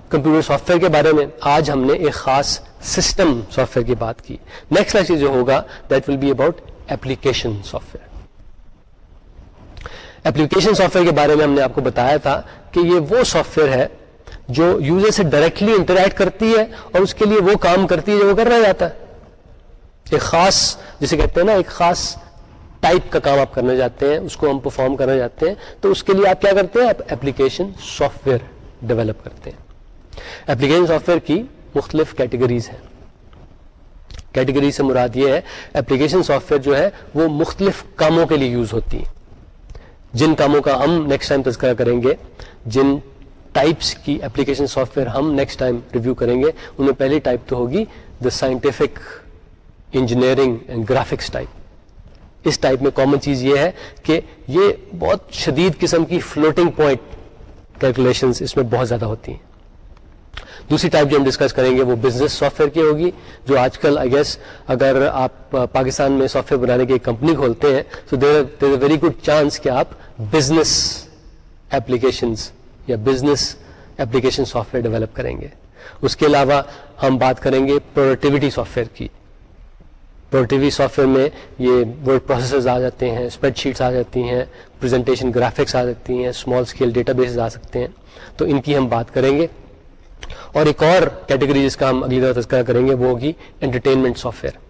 کمپیوٹر سافٹ ویئر کے بارے میں، آج ہم نے ایک خاص سسٹم سافٹ ویئر کی بات کی۔ نیکسٹ لیکچر جو ہوگا that will be about application software application software کے بارے میں ہم نے آپ کو بتایا تھا کہ یہ وہ سافٹ ویئر ہے جو یوزر سے ڈائریکٹلی انٹریکٹ کرتی ہے اور اس کے لیے وہ کام کرتی ہے جو وہ کر رہا جاتا ہے۔ ایک خاص، جسے کہتے ہیں نا، ایک خاص ٹائپ کا کام آپ کرنا چاہتے ہیں، اس کو ہم پرفارم کرنا چاہتے ہیں۔ تو اس کے لیے آپ کیا کرتے ہیں؟ آپ اپلیکیشن سافٹ ویئر ڈیولپ کرتے ہیں۔ اپلیکیشن سافٹ ویئر کی مختلف کیٹیگریز ہیں۔ کیٹیگری سے مراد یہ ہے اپلیکیشن سافٹ ویئر جو ہے وہ مختلف کاموں کے لیے یوز ہوتی ہیں۔ جن کاموں کا ہم نیکسٹ ٹائم تذکرہ کریں گے، جن ٹائپس کی اپلیکیشن سافٹ ویئر ہم نیکسٹ ٹائم ریویو کریں گے ان میں پہلی ٹائپ تو ہوگی the scientific engineering and graphics type us type میں کامن چیز یہ ہے کہ یہ بہت شدید قسم کی فلوٹنگ پوائنٹ کیلکولیشنس اس میں بہت زیادہ ہوتی ہیں۔ دوسری ٹائپ جو ہم ڈسکس کریں گے وہ بزنس سافٹ ویئر کی ہوگی، جو آج کل آئی گیس اگر آپ پاکستان میں سافٹ ویئر بنانے کی ایک کمپنی کھولتے ہیں تو there there a very good chance کہ آپ بزنس ایپلیکیشنس یا business application software develop کریں گے۔ اس کے علاوہ ہم بات کریں گے پروڈکٹیوٹی سافٹ ویئر کی۔ پروڈکٹیوٹی سافٹ ویئر میں یہ ورڈ پروسیسرز آ جاتے ہیں اسپریڈ شیٹس آ جاتی ہیں پریزنٹیشن گرافکس آ سکتی ہیں اسمال اسکیل ڈیٹا بیسز آ سکتے ہیں۔ تو ان کی ہم بات کریں گے۔ اور ایک اور کیٹیگری جس کا ہم اگلی دفعہ تذکرہ کریں گے وہ ہوگی انٹرٹینمنٹ سافٹ ویئر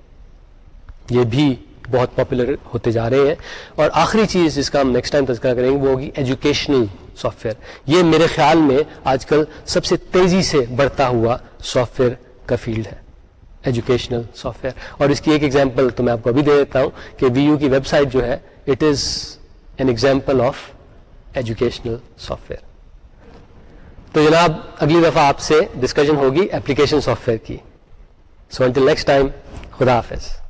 یہ بھی بہت پاپولر ہوتے جا رہے ہیں اور آخری چیز جس کا ہم نیکسٹ ٹائم تذکرہ کریں گے وہ ہوگی ایجوکیشنل سافٹ ویئر یہ میرے خیال میں آج کل سب سے تیزی سے بڑھتا ہوا سافٹ ویئر کا فیلڈ ہے. ایجوکیشنل سافٹ ویئر اور اس کی ایک ایگزامپل تو میں آپ کو ابھی دے دیتا ہوں کہ وی یو کی ویب سائٹ جو ہے it is an example of educational software تو جناب، اگلی دفعہ آپ سے ڈسکشن ہوگی اپلیکیشن سافٹ ویئر کی۔ سو انٹل نیکسٹ ٹائم خدا حافظ۔